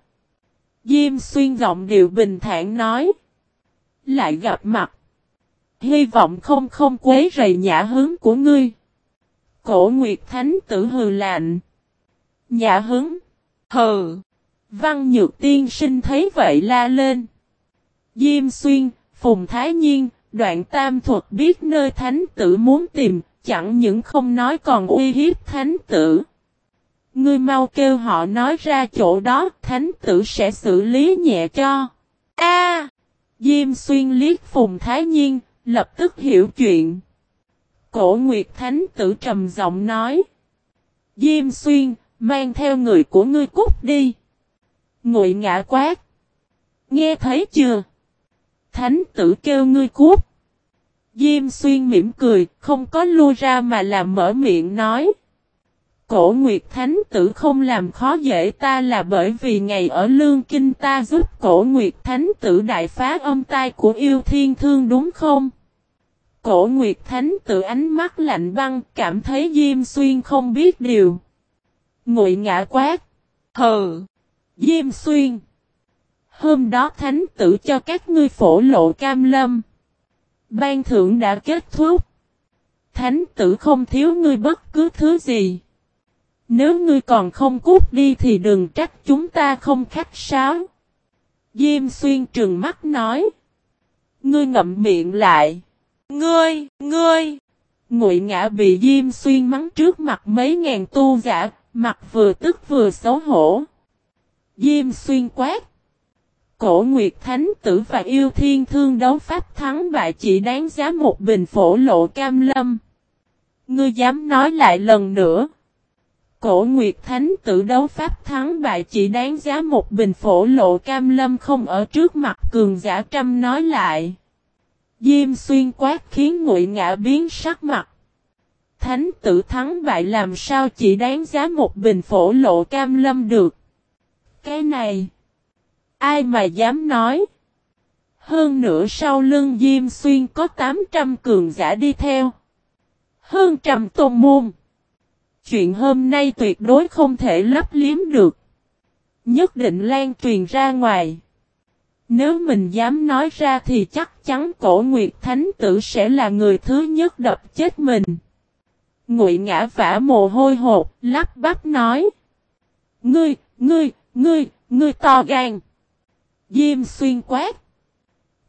Diêm Xuyên giọng điệu bình thản nói. Lại gặp mặt. Hy vọng không không quấy rầy nhã hướng của ngươi. Cổ Nguyệt Thánh tử hừ lạnh. Nhã hứng. Hừ. Văn Nhược Tiên sinh thấy vậy la lên. Diêm Xuyên, Phùng Thái Nhiên, đoạn tam thuật biết nơi thánh tử muốn tìm, chẳng những không nói còn uy hiếp thánh tử. Ngươi mau kêu họ nói ra chỗ đó, thánh tử sẽ xử lý nhẹ cho. A! Diêm Xuyên liếc Phùng Thái Nhiên, Lập tức hiểu chuyện. Cổ Nguyệt Thánh tử trầm giọng nói. Diêm xuyên, mang theo người của ngươi cút đi. Ngụy ngã quát. Nghe thấy chưa? Thánh tử kêu ngươi cút. Diêm xuyên mỉm cười, không có lua ra mà làm mở miệng nói. Cổ Nguyệt Thánh tử không làm khó dễ ta là bởi vì ngày ở Lương Kinh ta giúp cổ Nguyệt Thánh tử đại phá âm tai của yêu thiên thương đúng không? Cổ Nguyệt Thánh tự ánh mắt lạnh băng cảm thấy Diêm Xuyên không biết điều. Ngụy ngã quát. Hờ! Diêm Xuyên! Hôm đó Thánh tử cho các ngươi phổ lộ cam lâm. Ban thưởng đã kết thúc. Thánh tử không thiếu ngươi bất cứ thứ gì. Nếu ngươi còn không cút đi thì đừng trách chúng ta không khách sáo. Diêm xuyên trừng mắt nói. Ngươi ngậm miệng lại. Ngươi, ngươi. Ngụy ngã bị Diêm Xuyên mắng trước mặt mấy ngàn tu giả, mặt vừa tức vừa xấu hổ. Diêm Xuyên quát. Cổ Nguyệt Thánh Tử và Yêu Thiên Thương đấu pháp thắng bại chỉ đáng giá một bình phổ lộ cam lâm. Ngươi dám nói lại lần nữa. Cổ Nguyệt Thánh Tử đấu pháp thắng bại chỉ đáng giá một bình phổ lộ cam lâm không ở trước mặt cường giả trăm nói lại. Diêm xuyên quát khiến ngụy ngã biến sắc mặt. Thánh tử thắng bại làm sao chỉ đáng giá một bình phổ lộ cam lâm được. Cái này. Ai mà dám nói. Hơn nữa sau lưng Diêm Xuyên có 800 cường giả đi theo. Hơn trăm tôn môn. Chuyện hôm nay tuyệt đối không thể lấp liếm được. Nhất định lan truyền ra ngoài. Nếu mình dám nói ra thì chắc chắn cổ Nguyệt Thánh Tử sẽ là người thứ nhất đập chết mình. Ngụy ngã vả mồ hôi hột, lắp bắp nói. Ngươi, ngươi, ngươi, ngươi to gan. Diêm xuyên quát.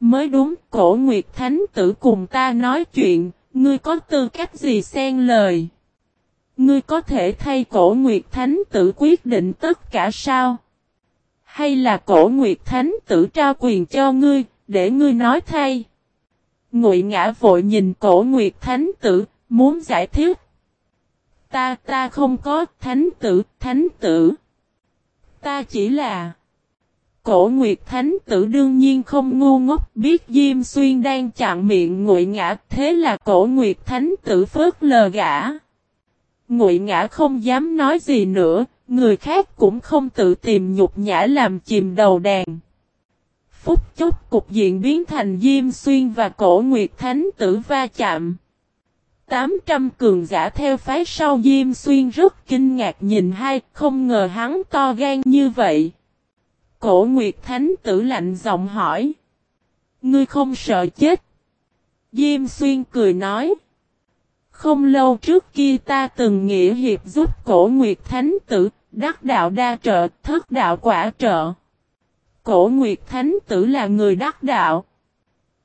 Mới đúng, cổ Nguyệt Thánh Tử cùng ta nói chuyện, ngươi có tư cách gì xen lời? Ngươi có thể thay cổ Nguyệt Thánh Tử quyết định tất cả sao? Hay là cổ Nguyệt Thánh tử trao quyền cho ngươi, để ngươi nói thay. Ngụy ngã vội nhìn cổ Nguyệt Thánh tử, muốn giải thích. Ta ta không có thánh tử, thánh tử. Ta chỉ là... Cổ Nguyệt Thánh tử đương nhiên không ngu ngốc biết Diêm Xuyên đang chặn miệng Ngụy Ngã, thế là Cổ Nguyệt Thánh tử phớt lờ gã. Ngụy Ngã không dám nói gì nữa, Người khác cũng không tự tìm nhục nhã làm chìm đầu đàn. Phúc chốc cục diện biến thành Diêm Xuyên và Cổ Nguyệt Thánh tử va chạm. 800 cường giả theo phái sau Diêm Xuyên rất kinh ngạc nhìn hai, không ngờ hắn to gan như vậy. Cổ Nguyệt Thánh tử lạnh giọng hỏi. Ngươi không sợ chết? Diêm Xuyên cười nói. Không lâu trước kia ta từng nghĩa hiệp giúp cổ Nguyệt Thánh Tử, đắc đạo đa trợ, thất đạo quả trợ. Cổ Nguyệt Thánh Tử là người đắc đạo.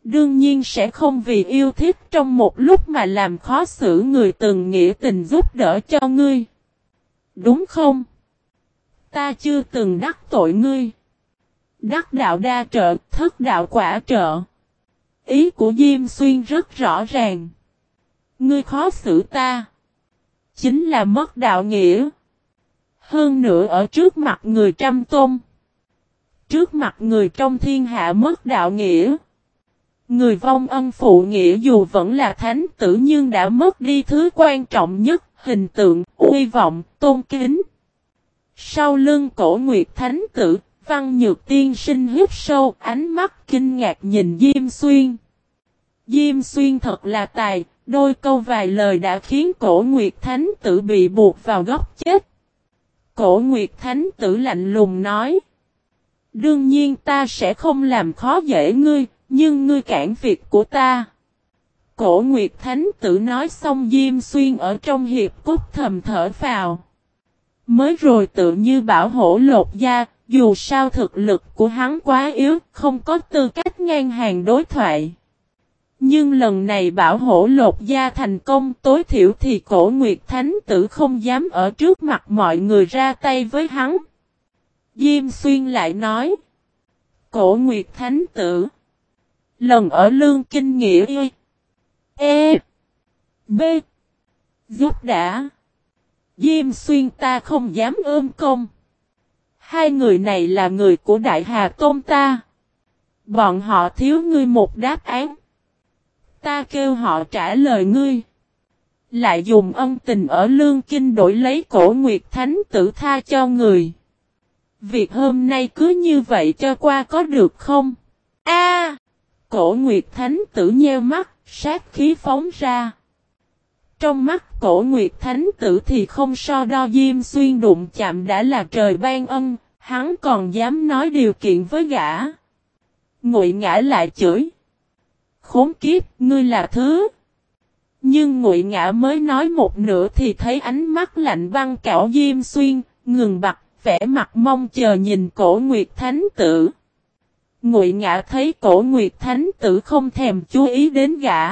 Đương nhiên sẽ không vì yêu thích trong một lúc mà làm khó xử người từng nghĩa tình giúp đỡ cho ngươi. Đúng không? Ta chưa từng đắc tội ngươi. Đắc đạo đa trợ, thất đạo quả trợ. Ý của Diêm Xuyên rất rõ ràng. Ngươi khó xử ta. Chính là mất đạo nghĩa. Hơn nữa ở trước mặt người trăm tôn. Trước mặt người trong thiên hạ mất đạo nghĩa. Người vong ân phụ nghĩa dù vẫn là thánh tử nhưng đã mất đi thứ quan trọng nhất, hình tượng, uy vọng, tôn kính. Sau lưng cổ nguyệt thánh tử, văn nhược tiên sinh hít sâu, ánh mắt kinh ngạc nhìn Diêm Xuyên. Diêm Xuyên thật là tài, đôi câu vài lời đã khiến cổ nguyệt thánh tử bị buộc vào góc chết. Cổ nguyệt thánh tử lạnh lùng nói. Đương nhiên ta sẽ không làm khó dễ ngươi, nhưng ngươi cản việc của ta. Cổ Nguyệt Thánh tử nói xong Diêm Xuyên ở trong hiệp cốt thầm thở vào. Mới rồi tự như bảo hổ lột da, dù sao thực lực của hắn quá yếu, không có tư cách ngang hàng đối thoại. Nhưng lần này bảo hổ lột da thành công, tối thiểu thì cổ Nguyệt Thánh tử không dám ở trước mặt mọi người ra tay với hắn. Diêm Xuyên lại nói. Cổ Nguyệt Thánh tử. Lần ở lương kinh nghĩa y. E. B. Giúp đã. Diêm xuyên ta không dám ôm công. Hai người này là người của Đại Hà Tôn ta. Bọn họ thiếu ngươi một đáp án. Ta kêu họ trả lời ngươi. Lại dùng ân tình ở lương kinh đổi lấy cổ nguyệt thánh tử tha cho người. Việc hôm nay cứ như vậy cho qua có được không? A Cổ Nguyệt Thánh tử nheo mắt, sát khí phóng ra. Trong mắt cổ Nguyệt Thánh tử thì không so đo Diêm Xuyên đụng chạm đã là trời ban ân, hắn còn dám nói điều kiện với gã. Ngụy ngã lại chửi. Khốn kiếp, ngươi là thứ. Nhưng Ngụy ngã mới nói một nửa thì thấy ánh mắt lạnh băng cảo Diêm Xuyên, ngừng bặt, vẻ mặt mong chờ nhìn cổ Nguyệt Thánh tử. Ngụy Ngã thấy cổ Nguyệt Thánh tử không thèm chú ý đến gã.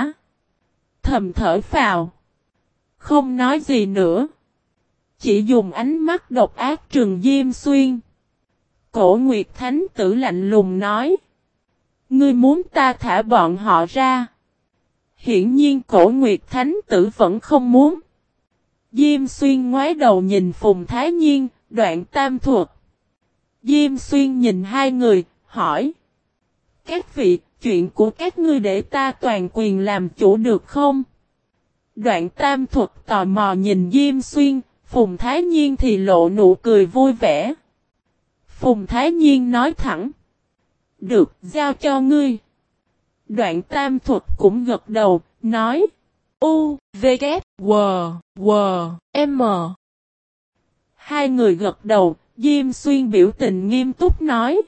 Thầm thở phào. Không nói gì nữa. Chỉ dùng ánh mắt độc ác trừng Diêm Xuyên. Cổ Nguyệt Thánh tử lạnh lùng nói. Ngươi muốn ta thả bọn họ ra. Hiển nhiên cổ Nguyệt Thánh tử vẫn không muốn. Diêm Xuyên ngoái đầu nhìn Phùng Thái Nhiên, đoạn tam thuật. Diêm Xuyên nhìn hai người, hỏi. Các vị, chuyện của các ngươi để ta toàn quyền làm chủ được không? Đoạn tam thuật tò mò nhìn Diêm Xuyên, Phùng Thái Nhiên thì lộ nụ cười vui vẻ. Phùng Thái Nhiên nói thẳng. Được, giao cho ngươi. Đoạn tam thuật cũng gật đầu, nói. U, V, K, W, W, M. Hai người gật đầu, Diêm Xuyên biểu tình nghiêm túc nói.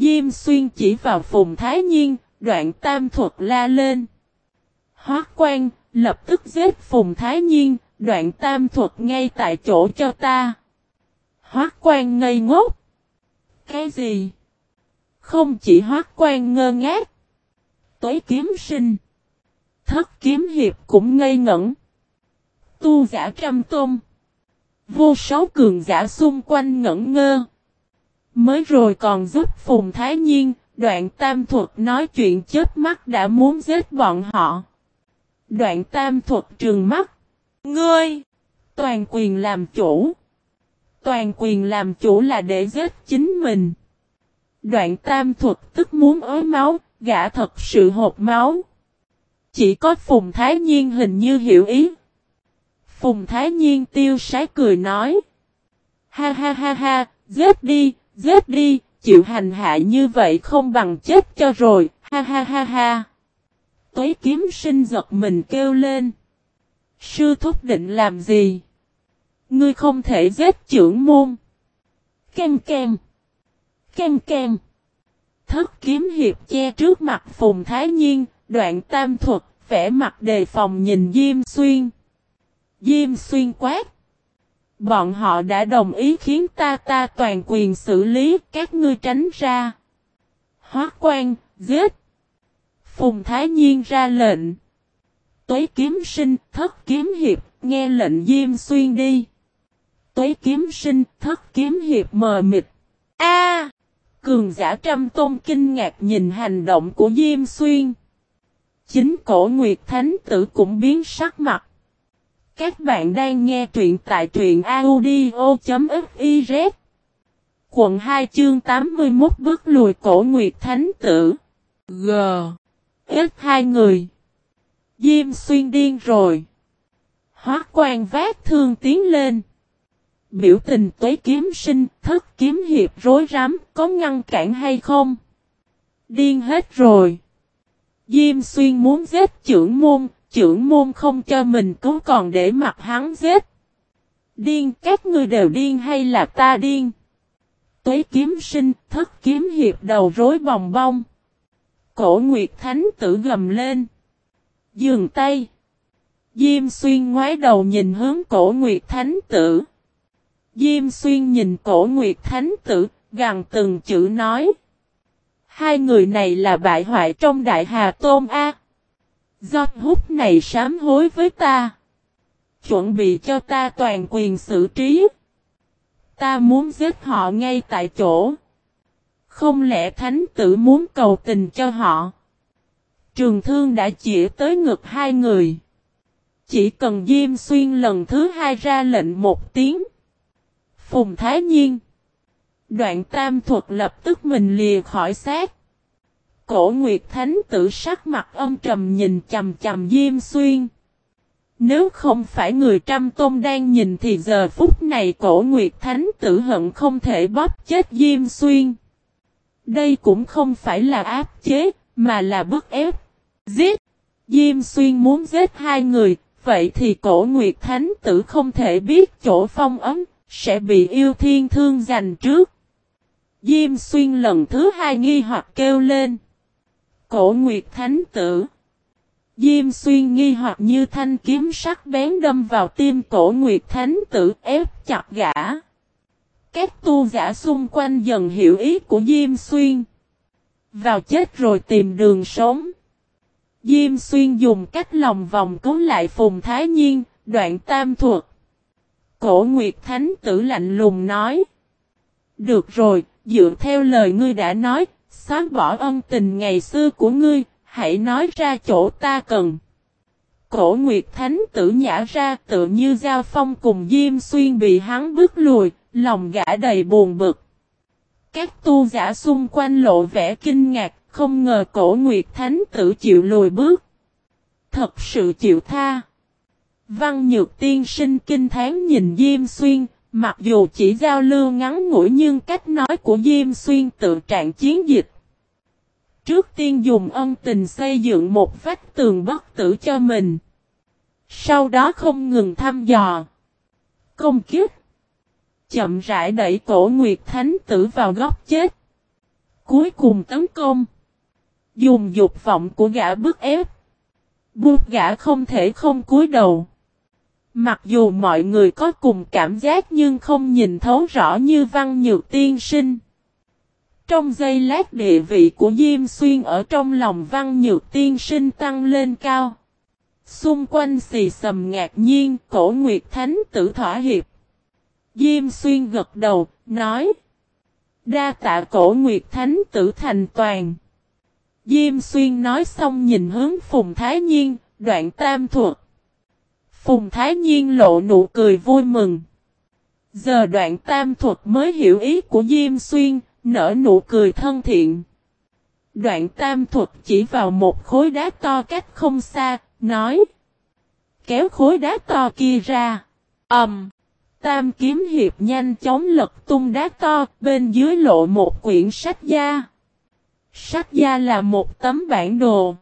Diêm xuyên chỉ vào phùng thái nhiên, đoạn tam thuật la lên. Hoác quan, lập tức giết phùng thái nhiên, đoạn tam thuật ngay tại chỗ cho ta. Hoác quan ngây ngốc. Cái gì? Không chỉ hoác quan ngơ ngác. Tối kiếm sinh. Thất kiếm hiệp cũng ngây ngẩn. Tu giả trăm tôn. Vô số cường giả xung quanh ngẩn ngơ. Mới rồi còn giúp Phùng Thái Nhiên, đoạn tam thuật nói chuyện chết mắt đã muốn giết bọn họ. Đoạn tam thuật trường mắt. Ngươi! Toàn quyền làm chủ. Toàn quyền làm chủ là để giết chính mình. Đoạn tam thuật tức muốn ới máu, gã thật sự hột máu. Chỉ có Phùng Thái Nhiên hình như hiểu ý. Phùng Thái Nhiên tiêu sái cười nói. Ha ha ha ha, giết đi, Giết đi, chịu hành hạ như vậy không bằng chết cho rồi, ha ha ha ha. Tuế kiếm sinh giật mình kêu lên. Sư thúc định làm gì? Ngươi không thể giết trưởng môn. Kem kem. Kem kem. Thất kiếm hiệp che trước mặt Phùng Thái Nhiên, đoạn tam thuật, vẽ mặt đề phòng nhìn Diêm Xuyên. Diêm Xuyên quát. Bọn họ đã đồng ý khiến ta ta toàn quyền xử lý các ngươi tránh ra. Hóa quan, giết. Phùng Thái Nhiên ra lệnh. Tuế kiếm sinh, thất kiếm hiệp, nghe lệnh Diêm Xuyên đi. Tuế kiếm sinh, thất kiếm hiệp mờ mịt. A! Cường giả trăm tôn kinh ngạc nhìn hành động của Diêm Xuyên. Chính cổ Nguyệt Thánh Tử cũng biến sắc mặt. Các bạn đang nghe truyện tại truyện audio.fiz Quận 2 chương 81 bước lùi cổ Nguyệt Thánh Tử. G. Ít hai người. Diêm xuyên điên rồi. Hóa quan vác thương tiến lên. Biểu tình tuế kiếm sinh thất kiếm hiệp rối rắm có ngăn cản hay không? Điên hết rồi Diêm xuyên muốn giết trưởng môn trưởng môn không cho mình cứu còn để mặt hắn giết. Điên các ngươi đều điên hay là ta điên? Tuế kiếm sinh, thất kiếm hiệp đầu rối bòng bong. Cổ Nguyệt Thánh tử gầm lên. Dường tay. Diêm xuyên ngoái đầu nhìn hướng cổ Nguyệt Thánh tử. Diêm xuyên nhìn cổ Nguyệt Thánh tử, gằn từng chữ nói. Hai người này là bại hoại trong đại hà tôn A. Do hút này sám hối với ta. Chuẩn bị cho ta toàn quyền xử trí. Ta muốn giết họ ngay tại chỗ. Không lẽ thánh tử muốn cầu tình cho họ? Trường thương đã chỉ tới ngực hai người. Chỉ cần Diêm Xuyên lần thứ hai ra lệnh một tiếng. Phùng Thái Nhiên. Đoạn tam thuật lập tức mình lìa khỏi xác. Cổ Nguyệt Thánh tử sắc mặt âm trầm nhìn chầm chầm Diêm Xuyên. Nếu không phải người trăm tôn đang nhìn thì giờ phút này cổ Nguyệt Thánh tử hận không thể bóp chết Diêm Xuyên. Đây cũng không phải là áp chế, mà là bức ép. Giết! Diêm Xuyên muốn giết hai người, vậy thì cổ Nguyệt Thánh tử không thể biết chỗ phong ấm, sẽ bị yêu thiên thương giành trước. Diêm Xuyên lần thứ hai nghi hoặc kêu lên. Cổ Nguyệt Thánh Tử Diêm xuyên nghi hoặc như thanh kiếm sắc bén đâm vào tim cổ Nguyệt Thánh Tử ép chặt gã. Các tu giả xung quanh dần hiểu ý của Diêm Xuyên. Vào chết rồi tìm đường sống. Diêm Xuyên dùng cách lòng vòng cứu lại Phùng Thái Nhiên, đoạn tam thuật. Cổ Nguyệt Thánh Tử lạnh lùng nói. Được rồi, dựa theo lời ngươi đã nói, xóa bỏ ân tình ngày xưa của ngươi, hãy nói ra chỗ ta cần. Cổ Nguyệt Thánh tử nhả ra tự như giao phong cùng Diêm Xuyên bị hắn bước lùi, lòng gã đầy buồn bực. Các tu giả xung quanh lộ vẻ kinh ngạc, không ngờ cổ Nguyệt Thánh tử chịu lùi bước. Thật sự chịu tha. Văn Nhược Tiên sinh kinh thán nhìn Diêm Xuyên, mặc dù chỉ giao lưu ngắn ngủi nhưng cách nói của Diêm Xuyên tự trạng chiến dịch. Trước tiên dùng ân tình xây dựng một vách tường bất tử cho mình. Sau đó không ngừng thăm dò. Công kiếp. Chậm rãi đẩy cổ Nguyệt Thánh tử vào góc chết. Cuối cùng tấn công. Dùng dục vọng của gã bức ép. Buộc gã không thể không cúi đầu. Mặc dù mọi người có cùng cảm giác nhưng không nhìn thấu rõ như văn nhược tiên sinh. Trong giây lát địa vị của Diêm Xuyên ở trong lòng văn nhược tiên sinh tăng lên cao. Xung quanh xì sầm ngạc nhiên, cổ Nguyệt Thánh tử thỏa hiệp. Diêm Xuyên gật đầu, nói. Đa tạ cổ Nguyệt Thánh tử thành toàn. Diêm Xuyên nói xong nhìn hướng Phùng Thái Nhiên, đoạn tam thuộc Phùng Thái Nhiên lộ nụ cười vui mừng. Giờ đoạn tam thuật mới hiểu ý của Diêm Xuyên, nở nụ cười thân thiện. Đoạn tam thuật chỉ vào một khối đá to cách không xa, nói. Kéo khối đá to kia ra. Ẩm. Um, tam kiếm hiệp nhanh chóng lật tung đá to, bên dưới lộ một quyển sách da. Sách da là một tấm bản đồ.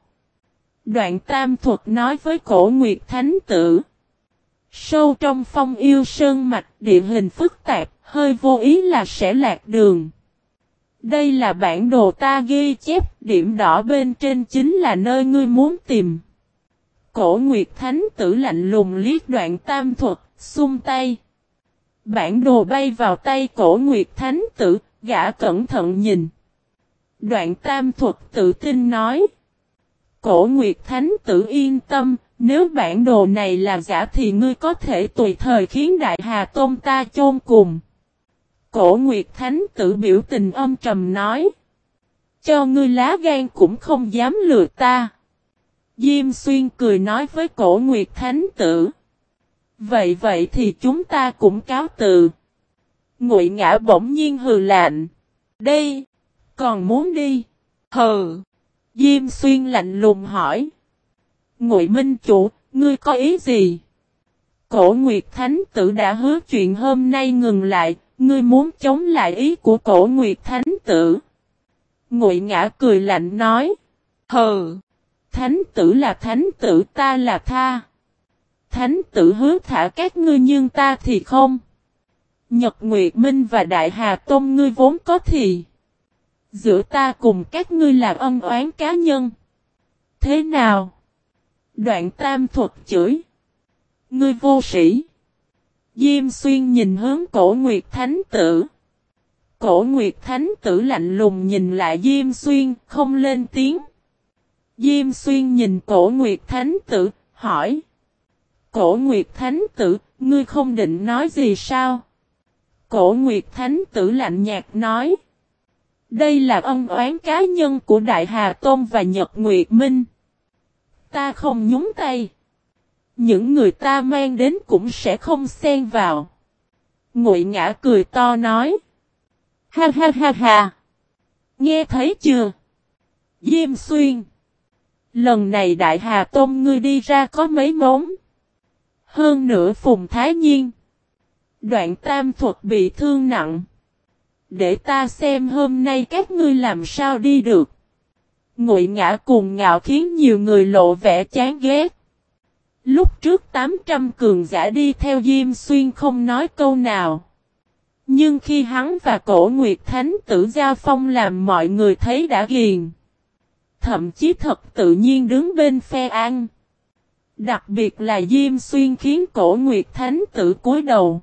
Đoạn tam thuật nói với cổ Nguyệt Thánh Tử. Sâu trong phong yêu sơn mạch địa hình phức tạp, hơi vô ý là sẽ lạc đường. Đây là bản đồ ta ghi chép, điểm đỏ bên trên chính là nơi ngươi muốn tìm. Cổ Nguyệt Thánh tử lạnh lùng liếc đoạn tam thuật, xung tay. Bản đồ bay vào tay cổ Nguyệt Thánh tử, gã cẩn thận nhìn. Đoạn tam thuật tự tin nói. Cổ Nguyệt Thánh tử yên tâm, nếu bản đồ này là giả thì ngươi có thể tùy thời khiến Đại Hà Tôn ta chôn cùng. Cổ Nguyệt Thánh tử biểu tình âm trầm nói. Cho ngươi lá gan cũng không dám lừa ta. Diêm xuyên cười nói với cổ Nguyệt Thánh tử. Vậy vậy thì chúng ta cũng cáo từ. Ngụy ngã bỗng nhiên hừ lạnh. Đây, còn muốn đi? Hừ. Diêm xuyên lạnh lùng hỏi. Ngụy Minh Chủ, ngươi có ý gì? Cổ Nguyệt Thánh Tử đã hứa chuyện hôm nay ngừng lại, ngươi muốn chống lại ý của Cổ Nguyệt Thánh Tử. Ngụy Ngã cười lạnh nói. Hừ, Thánh Tử là Thánh Tử ta là tha. Thánh Tử hứa thả các ngươi nhưng ta thì không. Nhật Nguyệt Minh và Đại Hà Tôn ngươi vốn có thì. Giữa ta cùng các ngươi là ân oán cá nhân. Thế nào? Đoạn tam thuật chửi. Ngươi vô sĩ. Diêm xuyên nhìn hướng cổ Nguyệt Thánh Tử. Cổ Nguyệt Thánh Tử lạnh lùng nhìn lại Diêm xuyên, không lên tiếng. Diêm xuyên nhìn cổ Nguyệt Thánh Tử, hỏi. Cổ Nguyệt Thánh Tử, ngươi không định nói gì sao? Cổ Nguyệt Thánh Tử lạnh nhạt nói. Đây là ân oán cá nhân của Đại Hà Tôn và Nhật Nguyệt Minh. Ta không nhúng tay. Những người ta mang đến cũng sẽ không xen vào. Ngụy ngã cười to nói. Ha ha ha ha. Nghe thấy chưa? Diêm xuyên. Lần này Đại Hà Tôn ngươi đi ra có mấy mống. Hơn nữa Phùng Thái Nhiên. Đoạn tam thuật bị thương nặng. Để ta xem hôm nay các ngươi làm sao đi được. Ngụy ngã cùng ngạo khiến nhiều người lộ vẻ chán ghét. Lúc trước 800 cường giả đi theo Diêm Xuyên không nói câu nào. Nhưng khi hắn và cổ Nguyệt Thánh tử giao phong làm mọi người thấy đã ghiền. Thậm chí thật tự nhiên đứng bên phe an. Đặc biệt là Diêm Xuyên khiến cổ Nguyệt Thánh tử cúi đầu.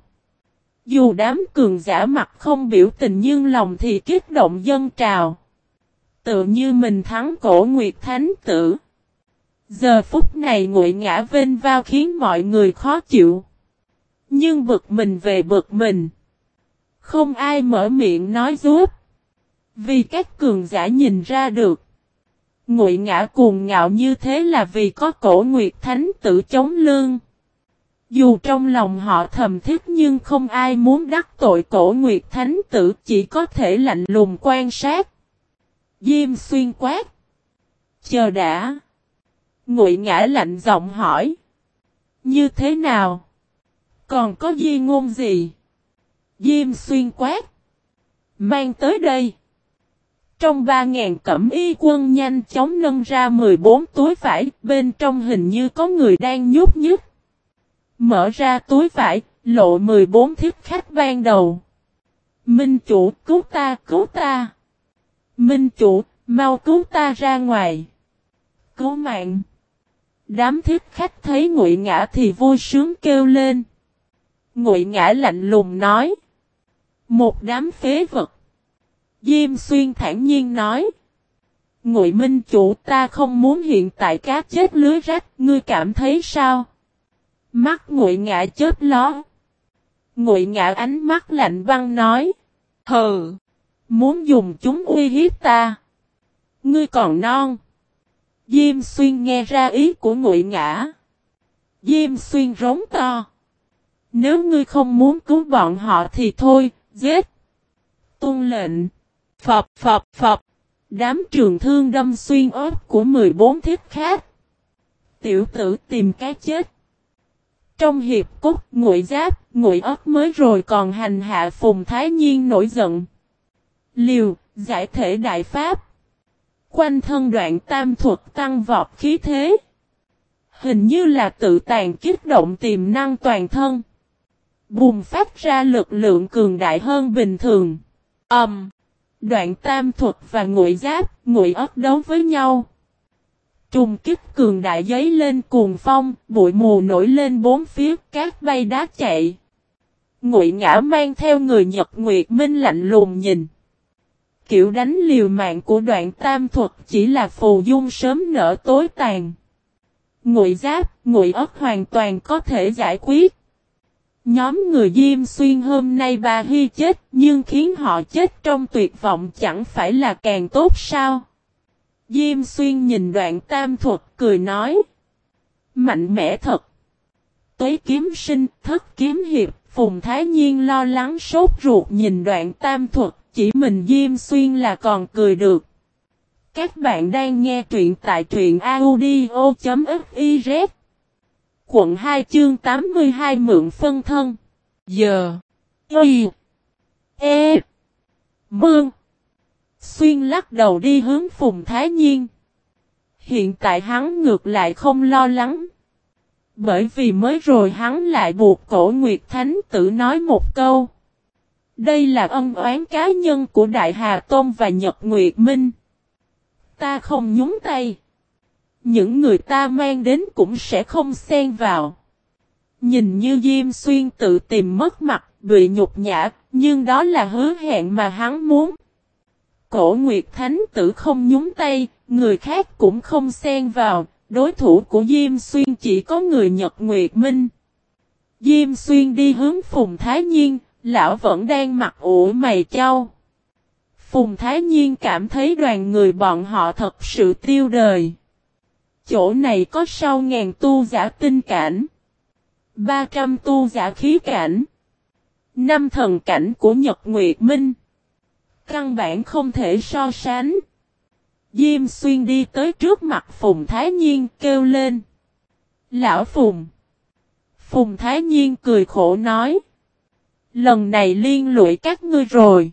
Dù đám cường giả mặt không biểu tình nhưng lòng thì kích động dân trào. Tự như mình thắng cổ Nguyệt Thánh tử. Giờ phút này ngụy ngã vênh vào khiến mọi người khó chịu. Nhưng bực mình về bực mình. Không ai mở miệng nói giúp. Vì các cường giả nhìn ra được. Ngụy ngã cuồng ngạo như thế là vì có cổ Nguyệt Thánh tử chống lương. Dù trong lòng họ thầm thiết nhưng không ai muốn đắc tội cổ Nguyệt Thánh tử chỉ có thể lạnh lùng quan sát. Diêm xuyên quát. Chờ đã. Ngụy ngã lạnh giọng hỏi. Như thế nào? Còn có di ngôn gì? Diêm xuyên quát. Mang tới đây. Trong ba ngàn cẩm y quân nhanh chóng nâng ra 14 túi vải, bên trong hình như có người đang nhút nhút. Mở ra túi vải, lộ 14 thiết khách ban đầu. Minh chủ cứu ta cứu ta. Minh chủ, mau cứu ta ra ngoài. Cứu mạng. Đám thiết khách thấy ngụy ngã thì vui sướng kêu lên. Ngụy ngã lạnh lùng nói. Một đám phế vật. Diêm xuyên thản nhiên nói. Ngụy minh chủ ta không muốn hiện tại cá chết lưới rách, ngươi cảm thấy sao? Mắt ngụy ngã chết ló. Ngụy ngã ánh mắt lạnh băng nói. Hừ. Muốn dùng chúng uy hiếp ta. Ngươi còn non. Diêm xuyên nghe ra ý của ngụy ngã. Diêm xuyên rống to. Nếu ngươi không muốn cứu bọn họ thì thôi, giết. Tôn lệnh. Phập phập phập. Đám trường thương đâm xuyên ớt của 14 thiết khác. Tiểu tử tìm cái chết. Trong hiệp cốt, ngụy giáp, ngụy ớt mới rồi còn hành hạ Phùng Thái Nhiên nổi giận. Liều, giải thể đại pháp. Quanh thân đoạn tam thuật tăng vọt khí thế. Hình như là tự tàn kích động tiềm năng toàn thân. Bùng phát ra lực lượng cường đại hơn bình thường. âm Um, đoạn tam thuật và ngụy giáp, ngụy ớt đấu với nhau. Trùng kích cường đại giấy lên cuồng phong, bụi mù nổi lên bốn phía, cát bay đá chạy. Ngụy ngã mang theo người Nhật Nguyệt Minh lạnh lùng nhìn. Kiểu đánh liều mạng của đoạn tam thuật chỉ là phù dung sớm nở tối tàn. Ngụy giáp, ngụy ớt hoàn toàn có thể giải quyết. Nhóm người Diêm Xuyên hôm nay bà Hy chết nhưng khiến họ chết trong tuyệt vọng chẳng phải là càng tốt sao? Diêm Xuyên nhìn đoạn tam thuật cười nói. Mạnh mẽ thật. Tuế kiếm sinh, thất kiếm hiệp, Phùng Thái Nhiên lo lắng sốt ruột nhìn đoạn tam thuật, chỉ mình Diêm Xuyên là còn cười được. Các bạn đang nghe truyện tại truyện audio.fiz Quận 2 chương 82 mượn phân thân. Giờ. Y. E. Mương. Xuyên lắc đầu đi hướng Phùng Thái Nhiên. Hiện tại hắn ngược lại không lo lắng. Bởi vì mới rồi hắn lại buộc cổ Nguyệt Thánh tử nói một câu. Đây là ân oán cá nhân của Đại Hà Tôn và Nhật Nguyệt Minh. Ta không nhúng tay. Những người ta mang đến cũng sẽ không xen vào. Nhìn như Diêm Xuyên tự tìm mất mặt, bị nhục nhã, nhưng đó là hứa hẹn mà hắn muốn. Cổ Nguyệt Thánh tử không nhúng tay, người khác cũng không xen vào, đối thủ của Diêm Xuyên chỉ có người Nhật Nguyệt Minh. Diêm Xuyên đi hướng Phùng Thái Nhiên, lão vẫn đang mặc ủ mày châu. Phùng Thái Nhiên cảm thấy đoàn người bọn họ thật sự tiêu đời. Chỗ này có sau ngàn tu giả tinh cảnh. 300 tu giả khí cảnh. Năm thần cảnh của Nhật Nguyệt Minh. Căn bản không thể so sánh. Diêm xuyên đi tới trước mặt Phùng Thái Nhiên kêu lên. Lão Phùng. Phùng Thái Nhiên cười khổ nói. Lần này liên lụy các ngươi rồi.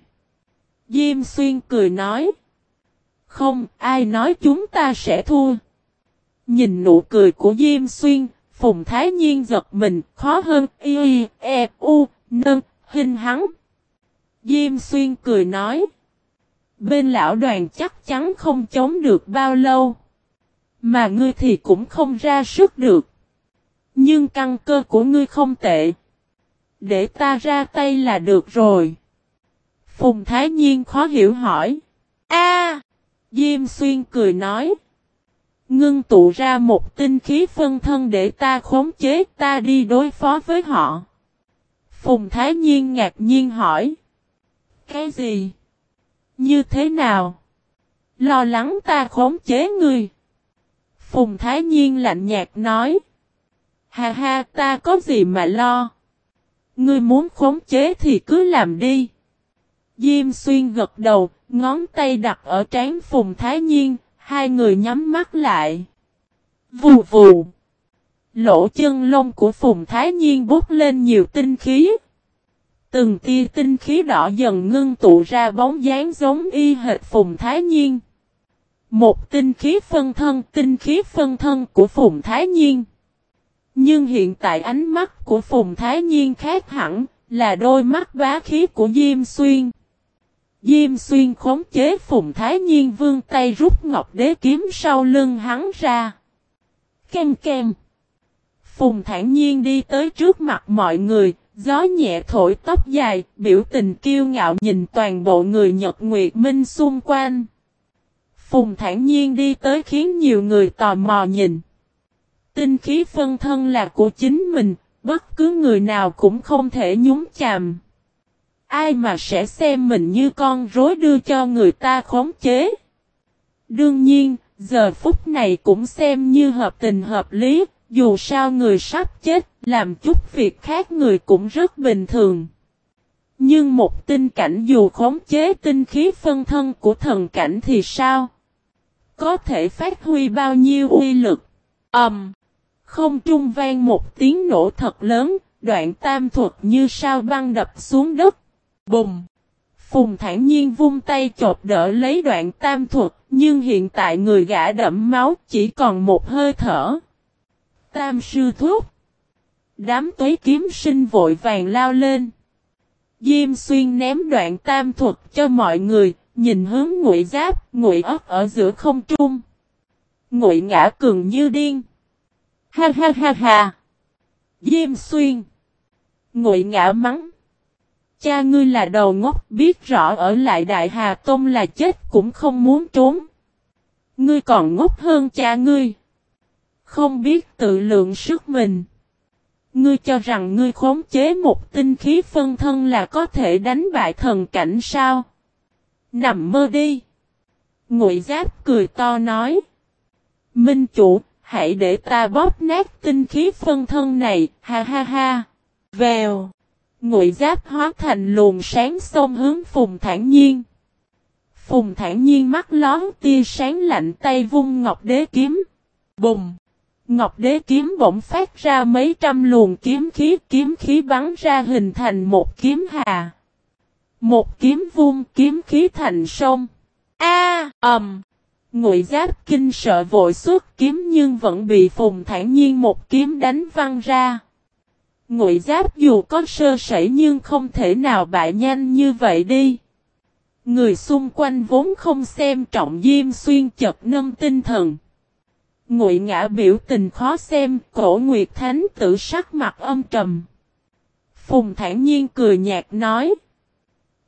Diêm xuyên cười nói. Không, ai nói chúng ta sẽ thua. Nhìn nụ cười của Diêm xuyên, Phùng Thái Nhiên giật mình, khó hơn, y, e, u, nâng, hình hắn. Diêm xuyên cười nói. Bên lão đoàn chắc chắn không chống được bao lâu. Mà ngươi thì cũng không ra sức được. Nhưng căn cơ của ngươi không tệ. Để ta ra tay là được rồi. Phùng Thái Nhiên khó hiểu hỏi. A, Diêm Xuyên cười nói. Ngưng tụ ra một tinh khí phân thân để ta khống chế ta đi đối phó với họ. Phùng Thái Nhiên ngạc nhiên hỏi. Cái gì? Như thế nào? Lo lắng ta khống chế ngươi. Phùng Thái Nhiên lạnh nhạt nói. Ha ha ta có gì mà lo. Ngươi muốn khống chế thì cứ làm đi. Diêm xuyên gật đầu, ngón tay đặt ở trán Phùng Thái Nhiên, hai người nhắm mắt lại. Vù vù. Lỗ chân lông của Phùng Thái Nhiên bút lên nhiều tinh khí. Từng tia tinh khí đỏ dần ngưng tụ ra bóng dáng giống y hệt Phùng Thái Nhiên. Một tinh khí phân thân, tinh khí phân thân của Phùng Thái Nhiên. Nhưng hiện tại ánh mắt của Phùng Thái Nhiên khác hẳn, là đôi mắt bá khí của Diêm Xuyên. Diêm Xuyên khống chế Phùng Thái Nhiên vương tay rút ngọc đế kiếm sau lưng hắn ra. Kem kem. Phùng thản nhiên đi tới trước mặt mọi người, Gió nhẹ thổi tóc dài, biểu tình kiêu ngạo nhìn toàn bộ người Nhật Nguyệt Minh xung quanh. Phùng thản nhiên đi tới khiến nhiều người tò mò nhìn. Tinh khí phân thân là của chính mình, bất cứ người nào cũng không thể nhúng chàm. Ai mà sẽ xem mình như con rối đưa cho người ta khống chế. Đương nhiên, giờ phút này cũng xem như hợp tình hợp lý, dù sao người sắp chết, làm chút việc khác người cũng rất bình thường. Nhưng một tinh cảnh dù khống chế tinh khí phân thân của thần cảnh thì sao? Có thể phát huy bao nhiêu uy lực? Ẩm! Um, không trung vang một tiếng nổ thật lớn, đoạn tam thuật như sao băng đập xuống đất. Bùng! Phùng thản nhiên vung tay chộp đỡ lấy đoạn tam thuật, nhưng hiện tại người gã đẫm máu chỉ còn một hơi thở. Tam sư thuốc. Đám tuế kiếm sinh vội vàng lao lên. Diêm xuyên ném đoạn tam thuật cho mọi người, nhìn hướng ngụy giáp, ngụy ấp ở giữa không trung. Ngụy ngã cường như điên. Ha ha ha ha. Diêm xuyên. Ngụy ngã mắng. Cha ngươi là đầu ngốc biết rõ ở lại Đại Hà Tông là chết cũng không muốn trốn. Ngươi còn ngốc hơn cha ngươi. Không biết tự lượng sức mình. Ngươi cho rằng ngươi khống chế một tinh khí phân thân là có thể đánh bại thần cảnh sao? Nằm mơ đi. Ngụy Giáp cười to nói. Minh chủ, hãy để ta bóp nát tinh khí phân thân này, ha ha ha. Vèo. Ngụy Giáp hóa thành luồng sáng xông hướng Phùng Thản Nhiên. Phùng Thản Nhiên mắt lón tia sáng lạnh tay vung ngọc đế kiếm. Bùng. Ngọc đế kiếm bỗng phát ra mấy trăm luồng kiếm khí kiếm khí bắn ra hình thành một kiếm hà. Một kiếm vung kiếm khí thành sông. A, ầm. Ngụy Giáp kinh sợ vội xuất kiếm nhưng vẫn bị Phùng Thản Nhiên một kiếm đánh văng ra. Ngụy Giáp dù có sơ sẩy nhưng không thể nào bại nhanh như vậy đi. Người xung quanh vốn không xem trọng Diêm Xuyên chật nâng tinh thần. Ngụy ngã biểu tình khó xem, cổ Nguyệt Thánh tử sắc mặt âm trầm. Phùng thản nhiên cười nhạt nói.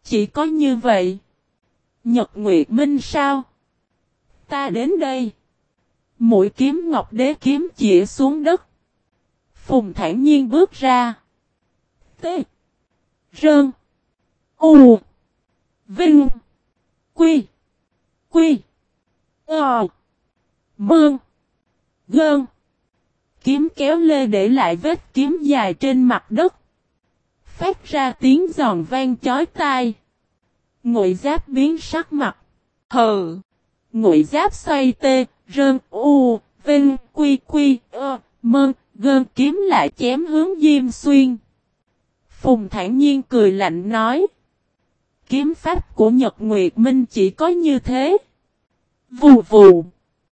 Chỉ có như vậy. Nhật Nguyệt Minh sao? Ta đến đây. Mũi kiếm ngọc đế kiếm chĩa xuống đất. Phùng thản nhiên bước ra. T. Rơn. U. Vinh. Quy. Quy. Ờ. Mương. Gơn. Kiếm kéo lê để lại vết kiếm dài trên mặt đất. Phát ra tiếng giòn vang chói tai. Ngụy giáp biến sắc mặt. Hừ. Ngụy giáp xoay tê, rơn, u, vinh, quy quy, ơ, mơn, gơn kiếm lại chém hướng Diêm Xuyên. Phùng thản nhiên cười lạnh nói. Kiếm pháp của Nhật Nguyệt Minh chỉ có như thế. Vù vù.